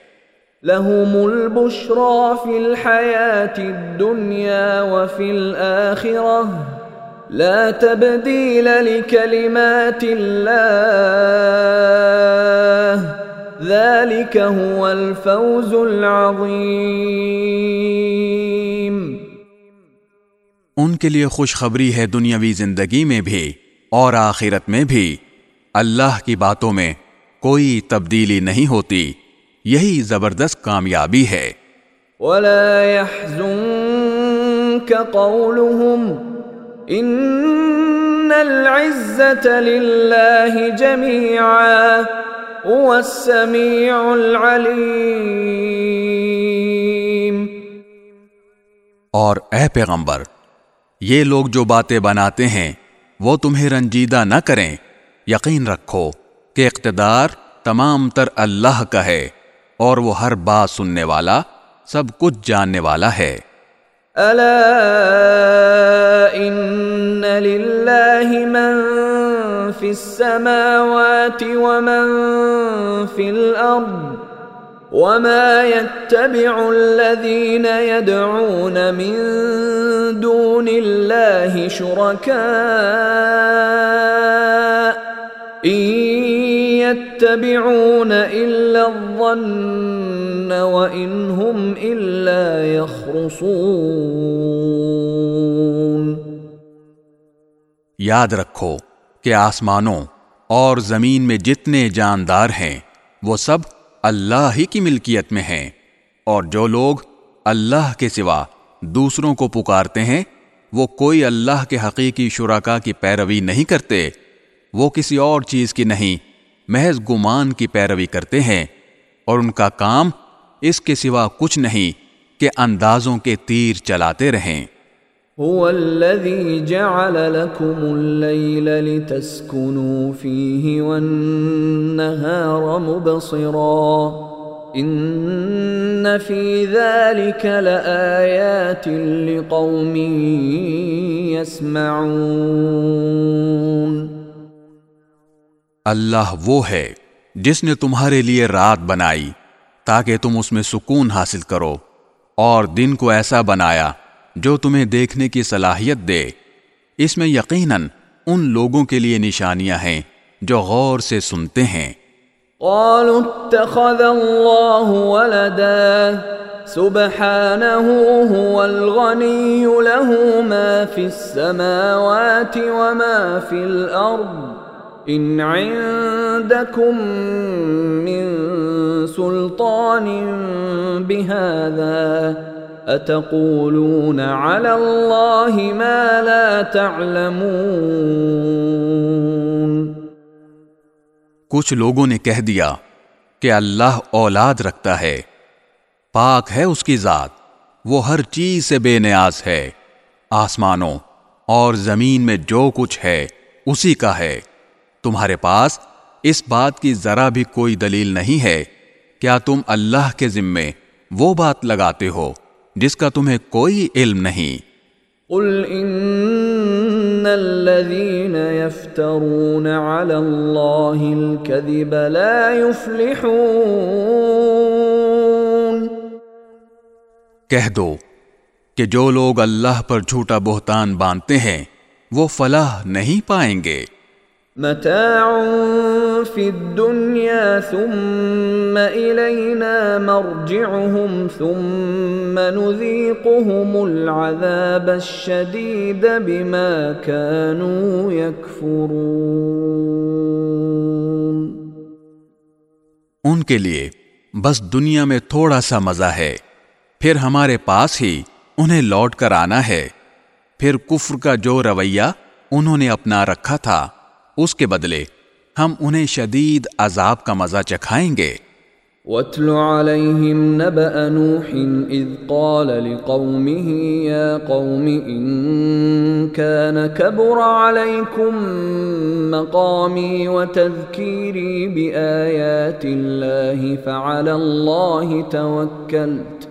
لهم البشرى في الحياة الدنيا وفي الآخرة. لا تبديل لكلمات الله. ذلك هو الفوز العظيم. ان کے لیے خوشخبری ہے دنیاوی زندگی میں بھی اور آخرت میں بھی۔ اللہ کی باتوں میں کوئی تبدیلی نہیں ہوتی۔ یہی زبردست کامیابی ہے۔ ولا يحزنك قولهم ان العزة لله جميعا هو السميع العليم. اور اے پیغمبر، یہ لوگ جو باتیں بناتے ہیں، وہ تمہیں رنجیدہ نہ کریں۔ یقین رکھو کہ اقتدار تمام تر اللہ کا ہے اور وہ ہر بات سننے والا، سب کچھ جاننے والا ہے۔ الا ان لله من في السماوات ومن في الارض وما يتبع الذين يدعون من دون الله شركاء ان يتبعون الا الظن وان هم الا يخرصون. یاد رکھو کہ آسمانوں اور زمین میں جتنے جاندار ہیں، وہ سب اللہ ہی کی ملکیت میں ہیں۔ اور جو لوگ اللہ کے سوا دوسروں کو پکارتے ہیں، وہ کوئی اللہ کے حقیقی شرکا کی پیروی نہیں کرتے۔ وہ کسی اور چیز کی نہیں محض گمان کی پیروی کرتے ہیں اور ان کا کام اس کے سوا کچھ نہیں کہ اندازوں کے تیر چلاتے رہیں۔ هو الذي جعل لكم الليل لتسكنوا فيه والنهار مبصرا۔ ان في ذلك لآيات لقوم يسمعون۔ اللہ وہ ہے جس نے تمہارے لیے رات بنائی تاکہ تم اس میں سکون حاصل کرو اور دن کو ایسا بنایا جو تمہیں دیکھنے کی صلاحیت دے۔ اس میں یقیناً ان لوگوں کے لیے نشانیاں ہیں جو غور سے سنتے ہیں۔ قالوا اتخذ الله ولدا، سبحانه هو الغني له ما في السماوات وما في الأرض۔ ان عندكم من سلطان بهذا اتقولون على الله ما لا تعلمون کچھ لوگوں نے کہہ دیا کہ اللہ اولاد رکھتا ہے، پاک ہے اس کی ذات، وہ ہر چیز سے بے نیاز ہے، آسمانوں اور زمین میں جو کچھ ہے، اسی کا ہے۔ تمہارے پاس اس بات کی ذرا بھی کوئی دلیل نہیں ہے۔ کیا تم اللہ کے ذمے وہ بات لگاتے ہو جس کا تمہیں کوئی علم نہیں؟ قل ان الذين يفترون على الله الكذب لا يفلحون۔ کہہ دو کہ جو لوگ اللہ پر جھوٹا بہتان باندھتے ہیں وہ فلاح نہیں پائیں گے۔ متاع في الدنيا ثم إلينا مرجعهم ثم نذيقهم العذاب الشديد بما كانوا يكفرون. ان کے لیے بس دنیا میں تھوڑا سا مزہ ہے، پھر ہمارے پاس ہی انہیں لوٹ کر آنا ہے۔ پھر کفر کا جو رویہ انہوں نے اپنا رکھا تھا۔ اس کے بدلے ہم انہیں شدید عذاب کا مزہ چکھائیں گے۔ وَاتْلُ عَلَيْهِمْ نَبَأَ نُوحٍ إِذْ قَالَ لِقَوْمِهِ يَا قَوْمِ إِن كَانَ كَبُرَ عَلَيْكُمْ مَقَامِي وَتَذْكِيرِي بِآيَاتِ اللَّهِ فَعَلَى اللَّهِ تَوَكَّلْتُ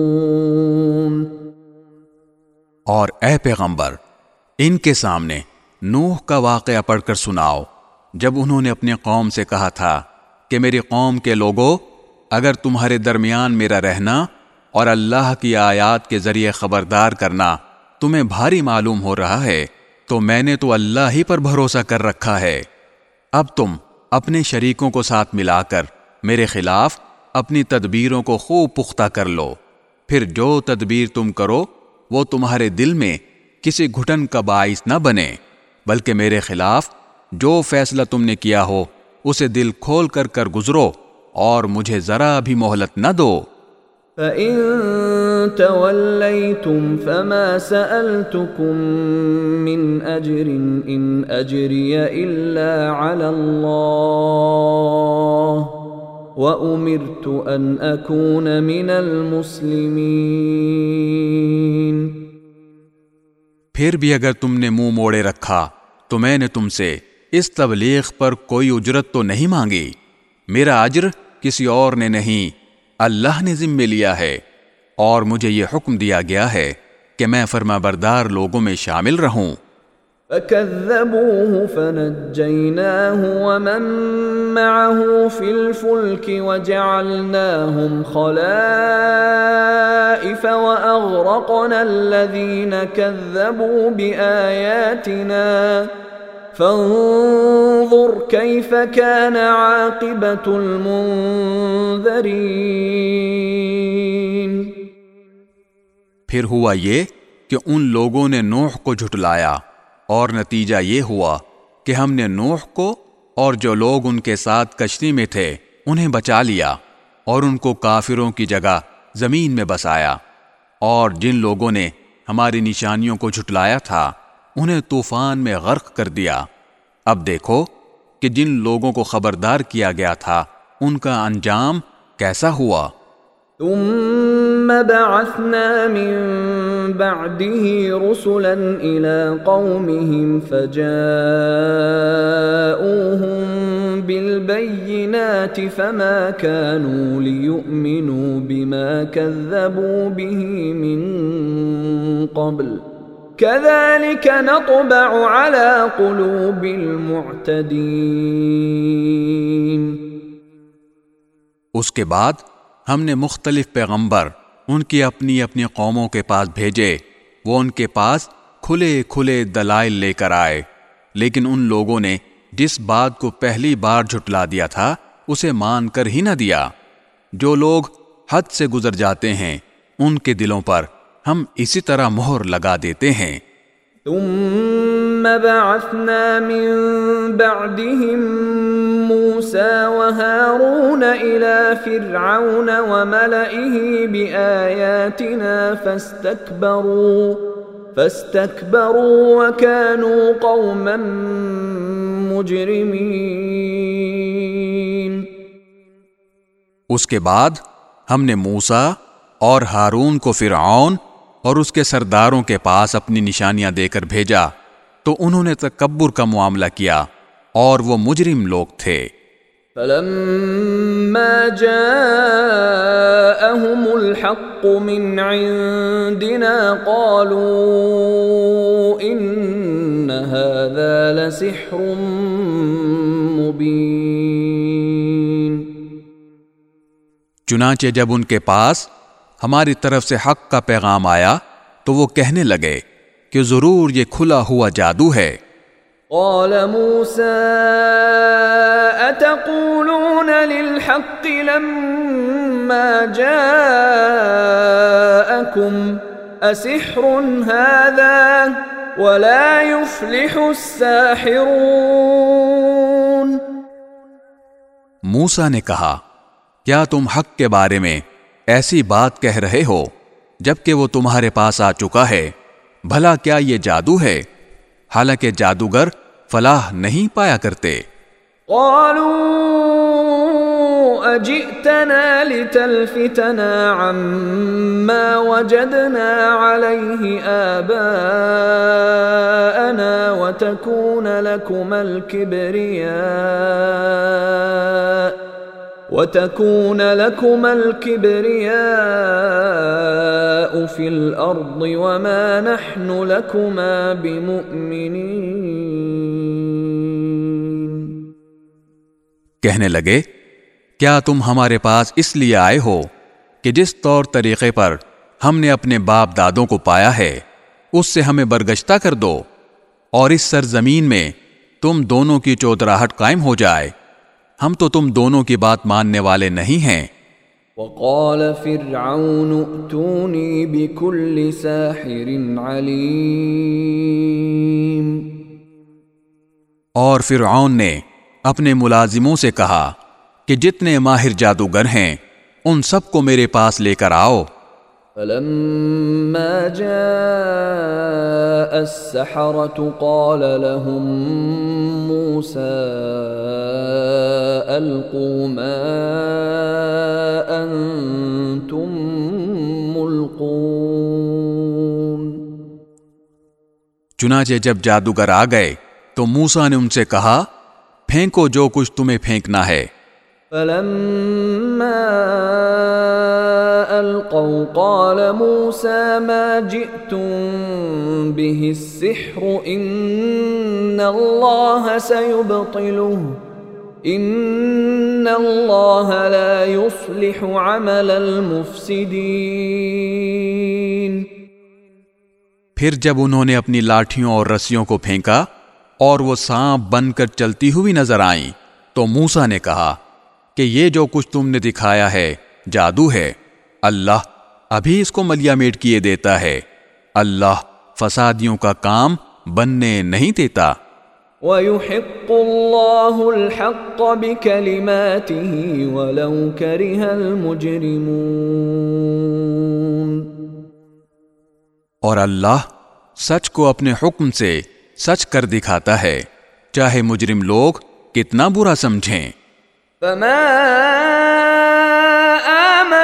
اور اے پیغمبر، ان کے سامنے نوح کا واقعہ پڑھ کر سناؤ۔ جب انہوں نے اپنے قوم سے کہا تھا کہ میری قوم کے لوگوں اگر تمہارے درمیان میرا رہنا اور اللہ کی آیات کے ذریعے خبردار کرنا تمہیں بھاری معلوم ہو رہا ہے، تو میں نے تو اللہ ہی پر بھروسہ کر رکھا ہے۔ اب تم اپنے شریکوں کو ساتھ ملا کر میرے خلاف اپنی تدبیروں کو خوب پختہ کر لو۔ پھر جو تدبیر تم کرو وہ تمہارے دل میں کسی گھٹن کا باعث نہ بنے، بلکہ میرے خلاف جو فیصلہ تم نے کیا ہو، اسے دل کھول کر کر گزرو اور مجھے ذرا بھی مہلت نہ دو۔ فَإِن تَوَلَّيْتُمْ فَمَا سَأَلْتُكُم مِّنْ أَجْرٍ إِنْ أَجْرِيَ إِلَّا عَلَى اللَّهِ وَأُمِرْتُ أَنْ أَكُونَ مِنَ الْمُسْلِمِينَ۔ پھر بھی اگر تم نے منہ موڑے رکھا، تو میں نے تم سے اس تبلیغ پر کوئی اجرت تو نہیں مانگی۔ میرا اجر کسی اور نے نہیں، اللہ نے ذمہ لیا ہے۔ اور مجھے یہ حکم دیا گیا ہے کہ میں فرما بردار لوگوں میں شامل رہوں۔ فكذبوه فنجيناه ومن معه في الفلك وجعلناهم خلائف وأغرقنا الذين كذبوا بآياتنا فانظر كيف كان عاقبة المنذرين پھر ہوا یہ کہ ان لوگوں نے نوح کو جھٹلایا۔ اور نتیجہ یہ ہوا کہ ہم نے نوح کو اور جو لوگ ان کے ساتھ کشتی میں تھے انہیں بچا لیا اور ان کو کافروں کی جگہ زمین میں بسایا۔ اور جن لوگوں نے ہماری نشانیوں کو جھٹلایا تھا، انہیں طوفان میں غرق کر دیا۔ اب دیکھو کہ جن لوگوں کو خبردار کیا گیا تھا، ان کا انجام کیسا ہوا۔ ثم بعثنا من بعده رسلا إلى قومهم فجاءوهم بالبينات فما كانوا ليؤمنوا بما كذبوا به من قبل كذلك نطبع على قلوب المعتدين اس کے بعد ہم نے مختلف پیغمبر ان کی اپنی اپنی قوموں کے پاس بھیجے۔ وہ ان کے پاس کھلے کھلے دلائل لے کر آئے۔ لیکن ان لوگوں نے جس بات کو پہلی بار جھٹلا دیا تھا، اسے مان کر ہی نہ دیا۔ جو لوگ حد سے گزر جاتے ہیں، ان کے دلوں پر ہم اسی طرح مہر لگا دیتے ہیں۔ ثم بعثنا من بعدهم موسى وهارون إلى فرعون وملئه بآياتنا فاستكبروا فاستكبروا وكانوا قوما مجرمين. اس کے بعد ہم نے موسا اور ہارون کو فرعون اور اس کے سرداروں کے پاس اپنی نشانیاں دے کر بھیجا تو انہوں نے تکبر کا معاملہ کیا اور وہ مجرم لوگ تھے۔ فلما جاءهم الحق من عندنا قالوا ان هذا لسحر مبين۔ چنانچہ جب ان کے پاس ہماری طرف سے حق کا پیغام آیا تو وہ کہنے لگے کہ ضرور یہ کھلا ہوا جادو ہے۔ قال موسى اتقولون للحق لما جاءكم اسحر هذا ولا يفلح الساحرون۔ موسا نے کہا کیا تم حق کے بارے میں ایسی بات کہہ رہے ہو، جبکہ وہ تمہارے پاس آ چکا ہے، بھلا کیا یہ جادو ہے؟ حالانکہ جادوگر فلاح نہیں پایا کرتے۔ قالوا اجئتنا لتلفتنا عما وجدنا عليه آباءنا وتكون لكما الكبرياء. وتكون لكما الكبرياء في الأرض وما نحن لكما بمؤمنين. کہنے لگے، کیا تم ہمارے پاس اس لیے آئے ہو کہ جس طور طریقے پر ہم نے اپنے باپ دادوں کو پایا ہے، اس سے ہمیں برگشتہ کر دو، اور اس سرزمین میں تم دونوں کی چودراہٹ قائم ہو جائے۔ ہم تو تم دونوں کی بات ماننے والے نہیں ہیں۔ وقال فرعون ائتوني بكل ساحر عليم اور فرعون نے اپنے ملازموں سے کہا کہ جتنے ماہر جادوگر ہیں ان سب کو میرے پاس لے کر آؤ۔ فلما جاء السحرة قال لهم موسى ألقوا ما أنتم ملقون چنانچہ جب جادوگر آ گئے تو موسا نے ان سے کہا پھینکو جو کچھ تمہیں پھینکنا ہے۔ فلما القوا قال موسى ما جئتم به السحر ان الله سيبطله ان الله لا يصلح عمل المفسدين پھر جب انہوں نے اپنی لاٹھیوں اور رسیوں کو پھینکا اور وہ سانپ بن کر چلتی ہوئی نظر آئیں تو موسا نے کہا کہ یہ جو کچھ تم نے دکھایا ہے جادو ہے۔ اللہ ابھی اس کو ملیا میٹ کیے دیتا ہے۔ اللہ فسادیوں کا کام بننے نہیں دیتا۔ وَيُحِقُّ اللَّهُ الْحَقَّ بِكَلِمَاتِهِ وَلَوْ كَرِهَ الْمُجْرِمُونَ۔ اور اللہ سچ کو اپنے حکم سے سچ کر دکھاتا ہے۔ چاہے مجرم لوگ کتنا برا سمجھیں۔ فما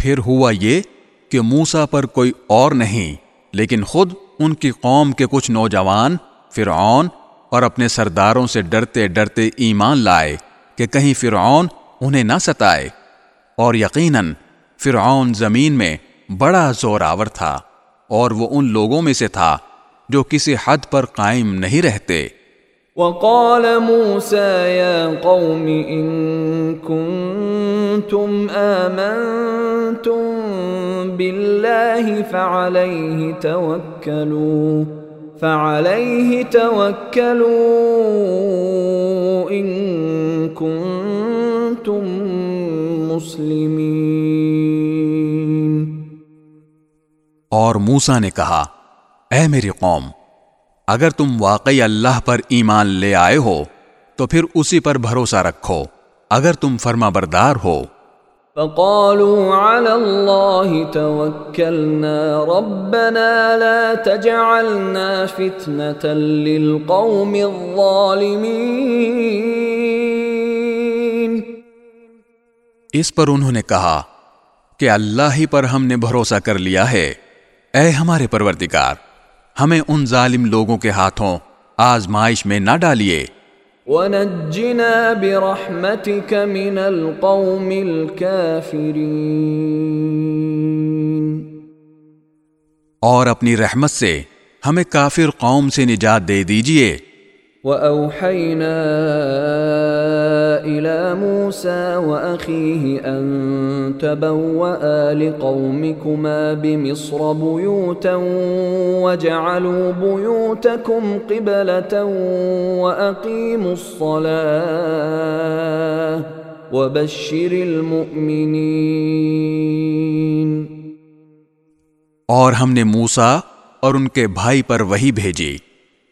پھر ہوا یہ کہ موسا پر کوئی اور نہیں، لیکن خود ان کی قوم کے کچھ نوجوان، فرعون، اور اپنے سرداروں سے ڈرتے ڈرتے ایمان لائے کہ کہیں فرعون انہیں نہ ستائے۔ اور یقیناً فرعون زمین میں بڑا زور آور تھا، اور وہ ان لوگوں میں سے تھا جو کسی حد پر قائم نہیں رہتے۔ وقال موسى يا قوم إن كنتم آمنتم بالله فعليه توكلوا فعليه توكلوا إن كنتم مسلمين اور موسا نے کہا، اے میری قوم اگر تم واقعی اللہ پر ایمان لے آئے ہو تو پھر اسی پر بھروسہ رکھو۔ اگر تم فرما بردار ہو۔ فقالوا على الله توكلنا ربنا لا تجعلنا فتنة للقوم الظالمين اس پر انہوں نے کہا کہ اللہ ہی پر ہم نے بھروسہ کر لیا ہے۔ اے ہمارے پروردگار ہمیں ان ظالم لوگوں کے ہاتھوں آزمائش میں نہ ڈالیے۔ ونجنا برحمتك من القوم الكافرين۔ اور اپنی رحمت سے ہمیں کافر قوم سے نجات دے دیجیے۔ وأوحينا إلى موسى وأخيه أن تبوأ لقومكما بمصر بيوتا وجعلوا بيوتكم قبلة وأقيموا الصلاة وبشر المؤمنين. اور ہم نے موسا اور ان کے بھائی پر وہی بھیجی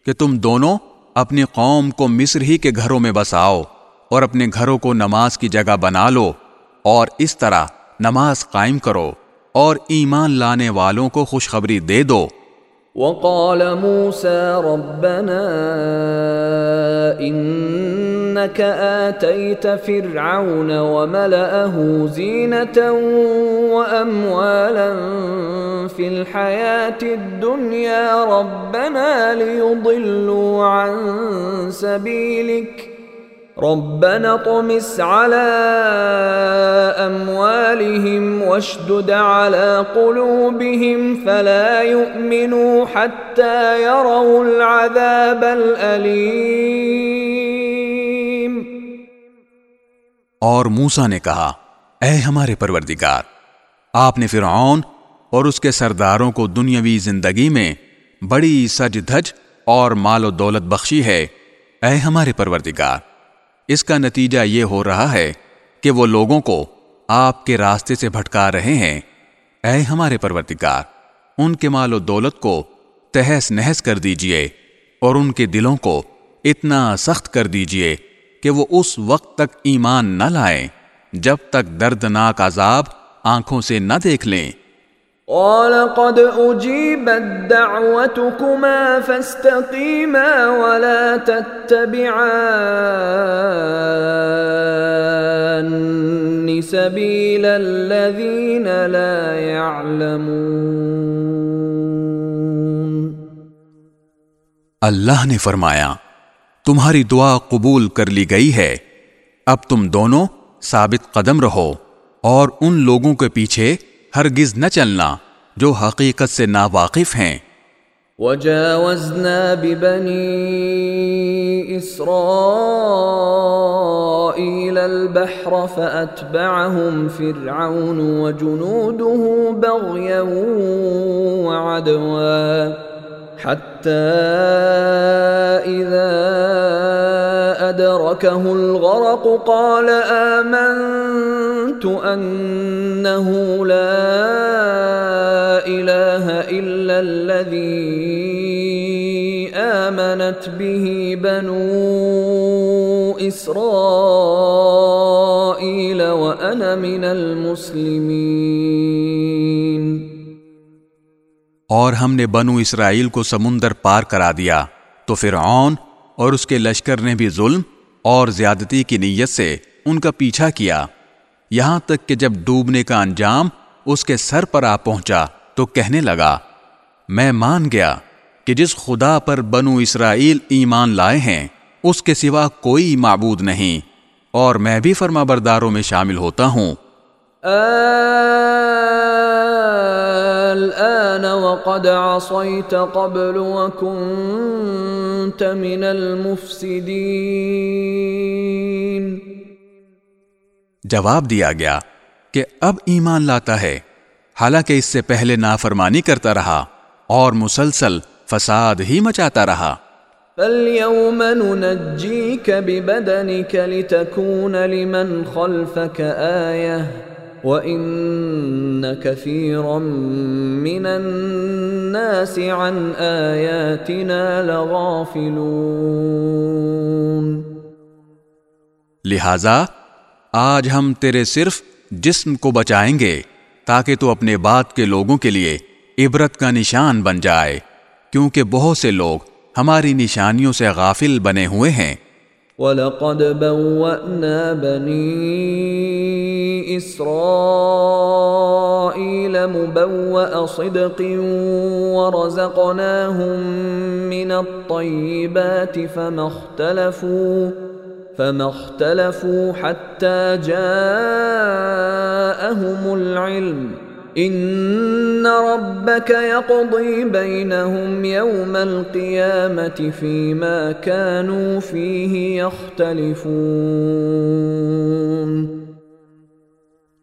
کہ تم دونوں اپنی قوم کو مصر ہی کے گھروں میں بساؤ۔ اور اپنے گھروں کو نماز کی جگہ بنا لو اور اس طرح نماز قائم کرو اور ایمان لانے والوں کو خوشخبری دے دو۔ وقال موسى ربنا إنك آتيت فرعون وملأه زينة وأموالا في الحياة الدنيا ربنا ليضلوا عن سبيلك ربنا طمس على أموالهم واشدد على قلوبهم فلا يؤمنوا حتى يروا العذاب الأليم. اور موسا نے کہا، اے ہمارے پروردگار، آپ نے فرعون اور اس کے سرداروں کو دنیاوی زندگی میں بڑی سج دھج اور مال و دولت بخشی ہے۔ اے ہمارے پروردگار اس کا نتیجہ یہ ہو رہا ہے کہ وہ لوگوں کو آپ کے راستے سے بھٹکا رہے ہیں۔ اے ہمارے پروردگار، ان کے مال و دولت کو تہس نہس کر دیجیے اور ان کے دلوں کو اتنا سخت کر دیجیے کہ وہ اس وقت تک ایمان نہ لائیں جب تک دردناک عذاب آنکھوں سے نہ دیکھ لیں۔ قال قد أجيبت دعوتكما فاستقيما ولا تتبعان سبيل الذين لا يعلمون. اللہ نے فرمایا، تمہاری دعا قبول کر لی گئی ہے، اب تم دونوں ثابت قدم رہو اور ان لوگوں کے پیچھے ہرگز نہ چلنا جو حقیقت سے ناواقف ہیں۔ وجاوزنا ببني إسرائيل البحر فأتبعهم فرعون وجنوده بغيا وعدوا حتى إذا أدركه الغرق قال آمنت أنه لا إله إلا الذي آمنت به بنو إسرائيل وأنا من المسلمين. اور ہم نے بنو اسرائیل کو سمندر پار کرا دیا، تو فرعون اور اس کے لشکر نے بھی ظلم اور زیادتی کی نیت سے ان کا پیچھا کیا۔ یہاں تک کہ جب ڈوبنے کا انجام اس کے سر پر آ پہنچا، تو کہنے لگا، میں مان گیا کہ جس خدا پر بنو اسرائیل ایمان لائے ہیں، اس کے سوا کوئی معبود نہیں۔ اور میں بھی فرما برداروں میں شامل ہوتا ہوں۔ الآن وقد عصيت قبل وكنت من المفسدين. جواب دیا گیا کہ اب ایمان لاتا ہے حالانکہ اس سے پہلے نافرمانی کرتا رہا اور مسلسل فساد ہی مچاتا رہا۔ فَالْيَوْمَ نُنَجِّيكَ بِبَدَنِكَ لِتَكُونَ لِمَنْ خَلْفَكَ آيَةً۔ وَإِنَّ كَثِيرًا مِّنَ النَّاسِ عَنْ آيَاتِنَا لَغَافِلُونَ لہذا آج ہم تیرے صرف جسم کو بچائیں گے تاکہ تو اپنے بات کے لوگوں کے لیے عبرت کا نشان بن جائے کیونکہ بہت سے لوگ ہماری نشانیوں سے غافل بنے ہوئے ہیں۔ وَلَقَدْ بَوَّأْنَا بَنِي إِسْرَائِيلَ مُبَوَّأَ صِدْقٍ وَرَزَقْنَاهُمْ مِنَ الطَّيِّبَاتِ فَمَا اخْتَلَفُوا فَمَا اخْتَلَفُوا حَتَّى جَاءَهُمُ الْعِلْمُ. ان ربك يقضي بينهم يوم القيامه فيما كانوا فيه يختلفون.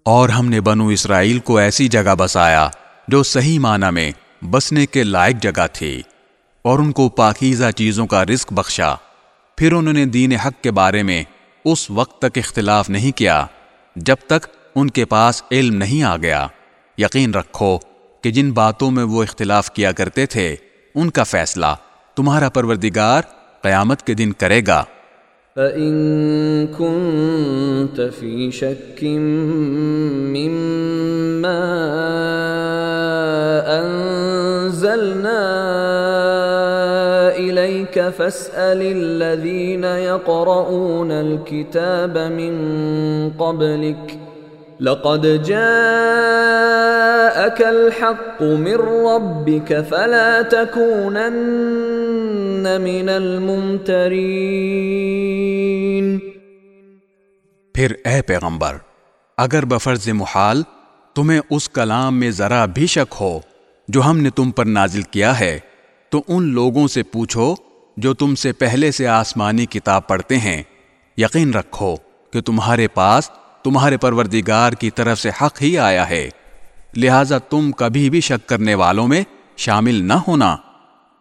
اور ہم نے بنو اسرائیل کو ایسی جگہ بسایا جو صحیح معنی میں بسنے کے لائق جگہ تھی اور ان کو پاکیزہ چیزوں کا رزق بخشا۔ پھر انہوں نے دین حق کے بارے میں اس وقت تک اختلاف نہیں کیا جب تک ان کے پاس علم نہیں آ گیا۔ یقین رکھو کہ جن باتوں میں وہ اختلاف کیا کرتے تھے، ان کا فیصلہ تمہارا پروردگار قیامت کے دن کرے گا۔ فَإِن كُنتَ فِي شَكٍّ مِّمَّا أَنزَلْنَا إِلَيْكَ فَاسْأَلِ الَّذِينَ يَقْرَؤُونَ الْكِتَابَ مِن قَبْلِكَ لقد جاءك الحق من ربك فلا تكونن من الممترين. پھر اے پیغمبر، اگر بفرض محال تمہیں اس کلام میں ذرا بھی شک ہو جو ہم نے تم پر نازل کیا ہے، تو ان لوگوں سے پوچھو جو تم سے پہلے سے آسمانی کتاب پڑھتے ہیں۔ یقین رکھو کہ تمہارے پاس تمہارے پروردگار کی طرف سے حق ہی آیا ہے۔ لہذا تم کبھی بھی شک کرنے والوں میں شامل نہ ہونا۔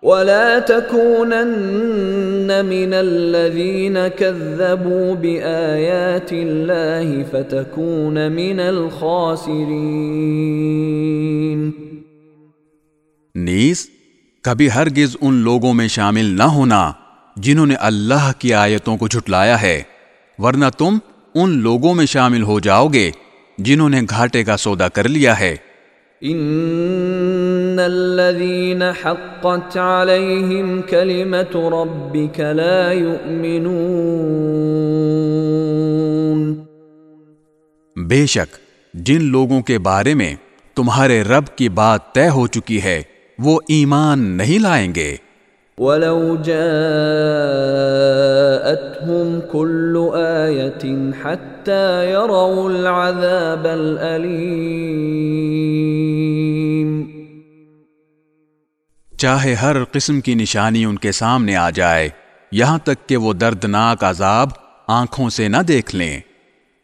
ولا تكونن من الذين كذبوا بآيات الله فتكون من الخاسرين۔ نیز کبھی ہرگز ان لوگوں میں شامل نہ ہونا جنہوں نے اللہ کی آیتوں کو جھٹلایا ہے ورنہ تم ان لوگوں میں شامل ہو جاؤ گے۔ جنہوں نے گھاٹے کا سودا کر لیا ہے۔ ان الذين حقت عليهم كلمه ربك لا يؤمنون بے شک جن لوگوں کے بارے میں تمہارے رب کی بات طے ہو چکی ہے وہ ایمان نہیں لائیں گے۔ ولو جاءتهم كل آية حتى يروا العذاب الأليم چاہے ہر قسم کی نشانی ان کے سامنے آ جائے، یہاں تک کہ وہ دردناک عذاب آنکھوں سے نہ دیکھ لیں۔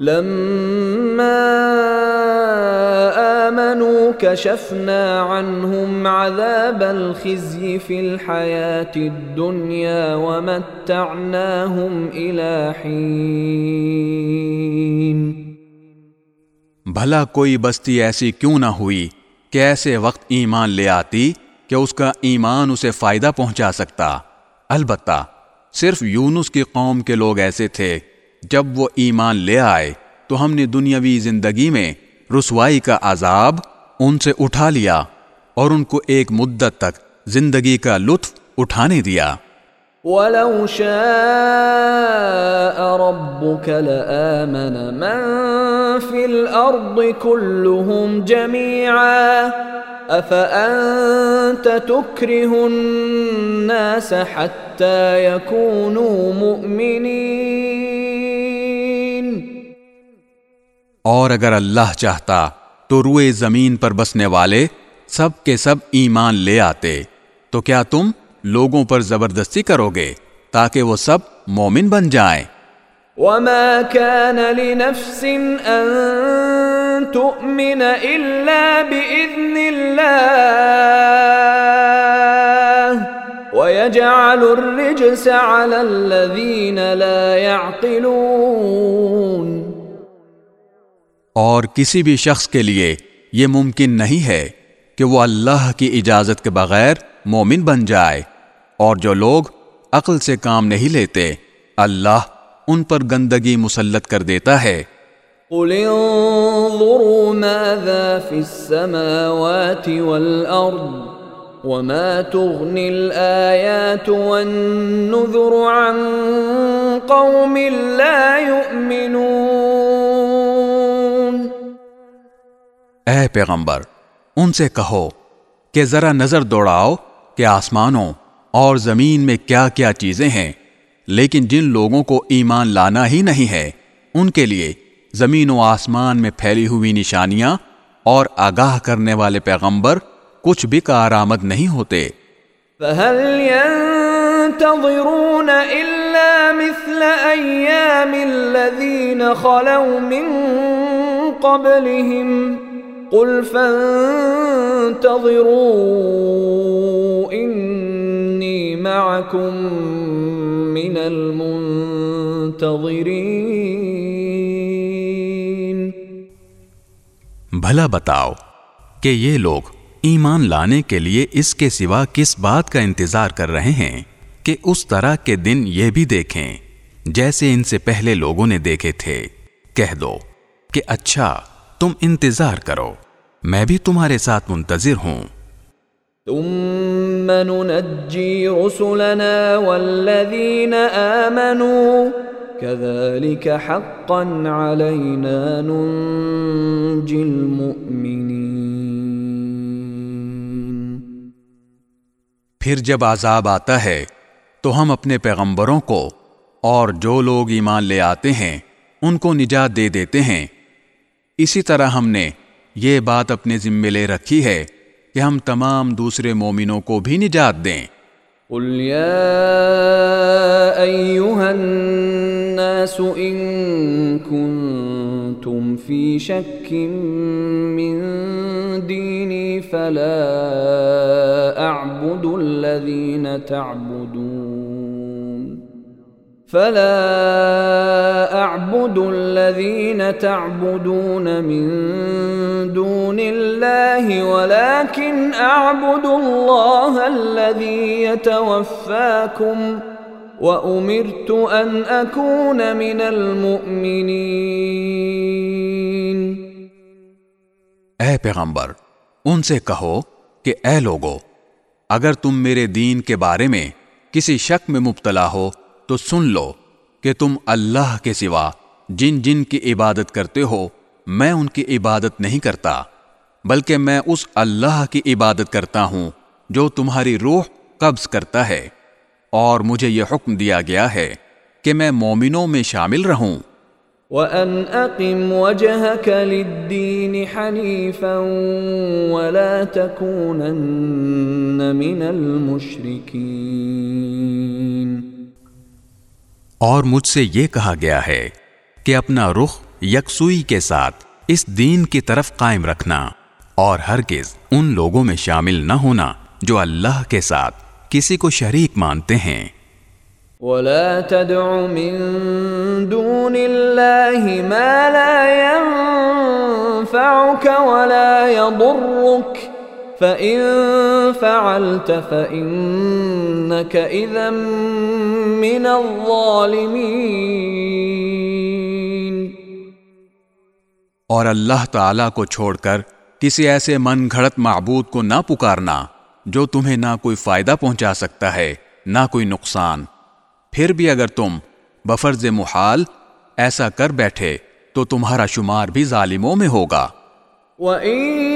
لما آمنوا كشفنا عنهم عذاب الخزي في الحياة الدنيا ومتعناهم إلى حين. بھلا کوئی بستی ایسی کیوں نہ ہوئی کہ ایسے وقت ایمان لے آتی کہ اس کا ایمان اسے فائدہ پہنچا سکتا؟ البتہ صرف یونس کی قوم کے لوگ ایسے تھے جب وہ ایمان لے آئے تو ہم نے دنیاوی زندگی میں رسوائی کا عذاب ان سے اٹھا لیا اور ان کو ایک مدت تک زندگی کا لطف اٹھانے دیا۔ ولو شاء ربك لآمن من في الأرض كلهم جميعا أفأنت تكره الناس حتى يكونوا مؤمنين؟ اور اگر اللہ چاہتا تو روئے زمین پر بسنے والے سب کے سب ایمان لے آتے، تو کیا تم لوگوں پر زبردستی کرو گے تاکہ وہ سب مومن بن جائیں؟ وما كان لنفس ان تؤمن الا باذن الله ويجعل الرجس على الذين لا يعقلون اور کسی بھی شخص کے لیے یہ ممکن نہیں ہے کہ وہ اللہ کی اجازت کے بغیر مومن بن جائے۔ اور جو لوگ عقل سے کام نہیں لیتے، اللہ ان پر گندگی مسلط کر دیتا ہے۔ قل انظروا ماذا في السماوات والأرض وما تغني الآيات والنذر عن قوم لا يؤمنون۔ اے پیغمبر، ان سے کہو کہ ذرا نظر دوڑاؤ کہ آسمانوں اور زمین میں کیا کیا چیزیں ہیں، لیکن جن لوگوں کو ایمان لانا ہی نہیں ہے، ان کے لیے زمین و آسمان میں پھیلی ہوئی نشانیاں اور آگاہ کرنے والے پیغمبر کچھ بھی کارآمد نہیں ہوتے۔ فهل ينتظرون إلا مثل أيام الذين خلوا من قبلهم قل فانتظروا إني معكم من المنتظرين. بھلا بتاؤ کہ یہ لوگ ایمان لانے کے لیے اس کے سوا کس بات کا انتظار کر رہے ہیں کہ اس طرح کے دن یہ بھی دیکھیں جیسے ان سے پہلے لوگوں نے دیکھے تھے۔ کہہ دو کہ اچھا تم انتظار کرو۔ میں بھی تمہارے ساتھ منتظر ہوں۔ ثم ننجي رسلنا والذين آمنوا۔ كذلك حقا علينا ننجي المؤمنين پھر جب عذاب آتا ہے تو ہم اپنے پیغمبروں کو اور جو لوگ ایمان لے آتے ہیں ان کو نجات دے دیتے ہیں۔ اسی طرح ہم نے یہ بات اپنے ذمے لے رکھی ہے کہ ہم تمام دوسرے مومنوں کو بھی نجات دیں۔ قل يا أيها الناس إن كنتم في شك من ديني فلا أعبد الذين تعبدون فلا أعبد الذين تعبدون من دون الله ولكن أعبد الله الذي يتوفاكم وأمرت أن أكون من المؤمنين. اے پیغمبر، ان سے کہو کہ اے لوگو، اگر تم میرے دین کے بارے میں کسی شک میں مبتلا ہو تو سن لو کہ تم اللہ کے سوا جن جن کی عبادت کرتے ہو، میں ان کی عبادت نہیں کرتا، بلکہ میں اس اللہ کی عبادت کرتا ہوں جو تمہاری روح قبض کرتا ہے۔ اور مجھے یہ حکم دیا گیا ہے کہ میں مومنوں میں شامل رہوں۔ وَأَنْ أَقِمْ وَجْهَكَ لِلدِّينِ حَنِيفًا وَلَا تَكُونَنَّ مِنَ الْمُشْرِكِينَ۔ اور مجھ سے یہ کہا گیا ہے کہ اپنا رخ یکسوئی کے ساتھ اس دین کی طرف قائم رکھنا اور ہرگز ان لوگوں میں شامل نہ ہونا جو اللہ کے ساتھ کسی کو شریک مانتے ہیں۔ ولا تدع من دون الله ما لا ينفعك ولا يضرك فإن فعلت فإنك إذا من الظالمين۔ اور اللہ تعالی کو چھوڑ کر کسی ایسے من گھڑت معبود کو نہ پکارنا جو تمہیں نہ کوئی فائدہ پہنچا سکتا ہے نہ کوئی نقصان۔ پھر بھی اگر تم بفرز محال ایسا کر بیٹھے تو تمہارا شمار بھی ظالموں میں ہوگا۔ وَإِن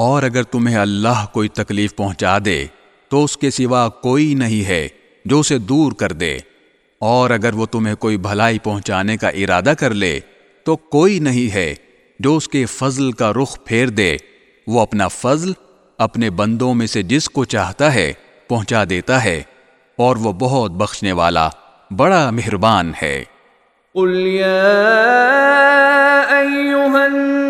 اور اگر تمہیں اللہ کوئی تکلیف پہنچا دے، تو اس کے سوا کوئی نہیں ہے جو اسے دور کر دے۔ اور اگر وہ تمہیں کوئی بھلائی پہنچانے کا ارادہ کر لے، تو کوئی نہیں ہے جو اس کے فضل کا رخ پھیر دے۔ وہ اپنا فضل اپنے بندوں میں سے جس کو چاہتا ہے، پہنچا دیتا ہے۔ اور وہ بہت بخشنے والا، بڑا مہربان ہے۔ قل يا أيها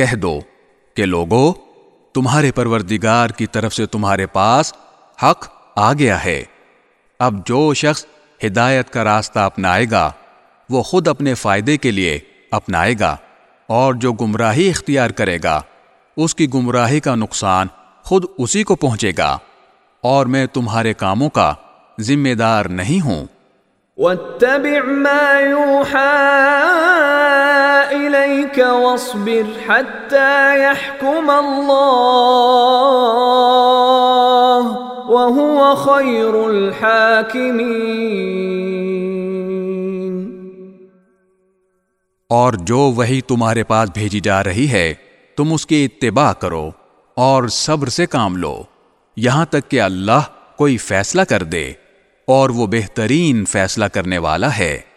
کہہ دو کہ لوگو، تمہارے پروردگار کی طرف سے تمہارے پاس حق آ گیا ہے۔ اب جو شخص ہدایت کا راستہ اپنائے گا، وہ خود اپنے فائدے کے لیے اپنائے گا اور جو گمراہی اختیار کرے گا، اس کی گمراہی کا نقصان خود اسی کو پہنچے گا۔ اور میں تمہارے کاموں کا ذمہ دار نہیں ہوں۔ واتبع ما يوحى إليك واصبر حتى يحكم الله وهو خير الحاكمين. اور جو وہی تمہارے پاس بھیجی جا رہی ہے، تم اس کی اتباع کرو اور صبر سے کام لو۔ یہاں تک کہ اللہ کوئی فیصلہ کر دے۔ اور وہ بہترین فیصلہ کرنے والا ہے۔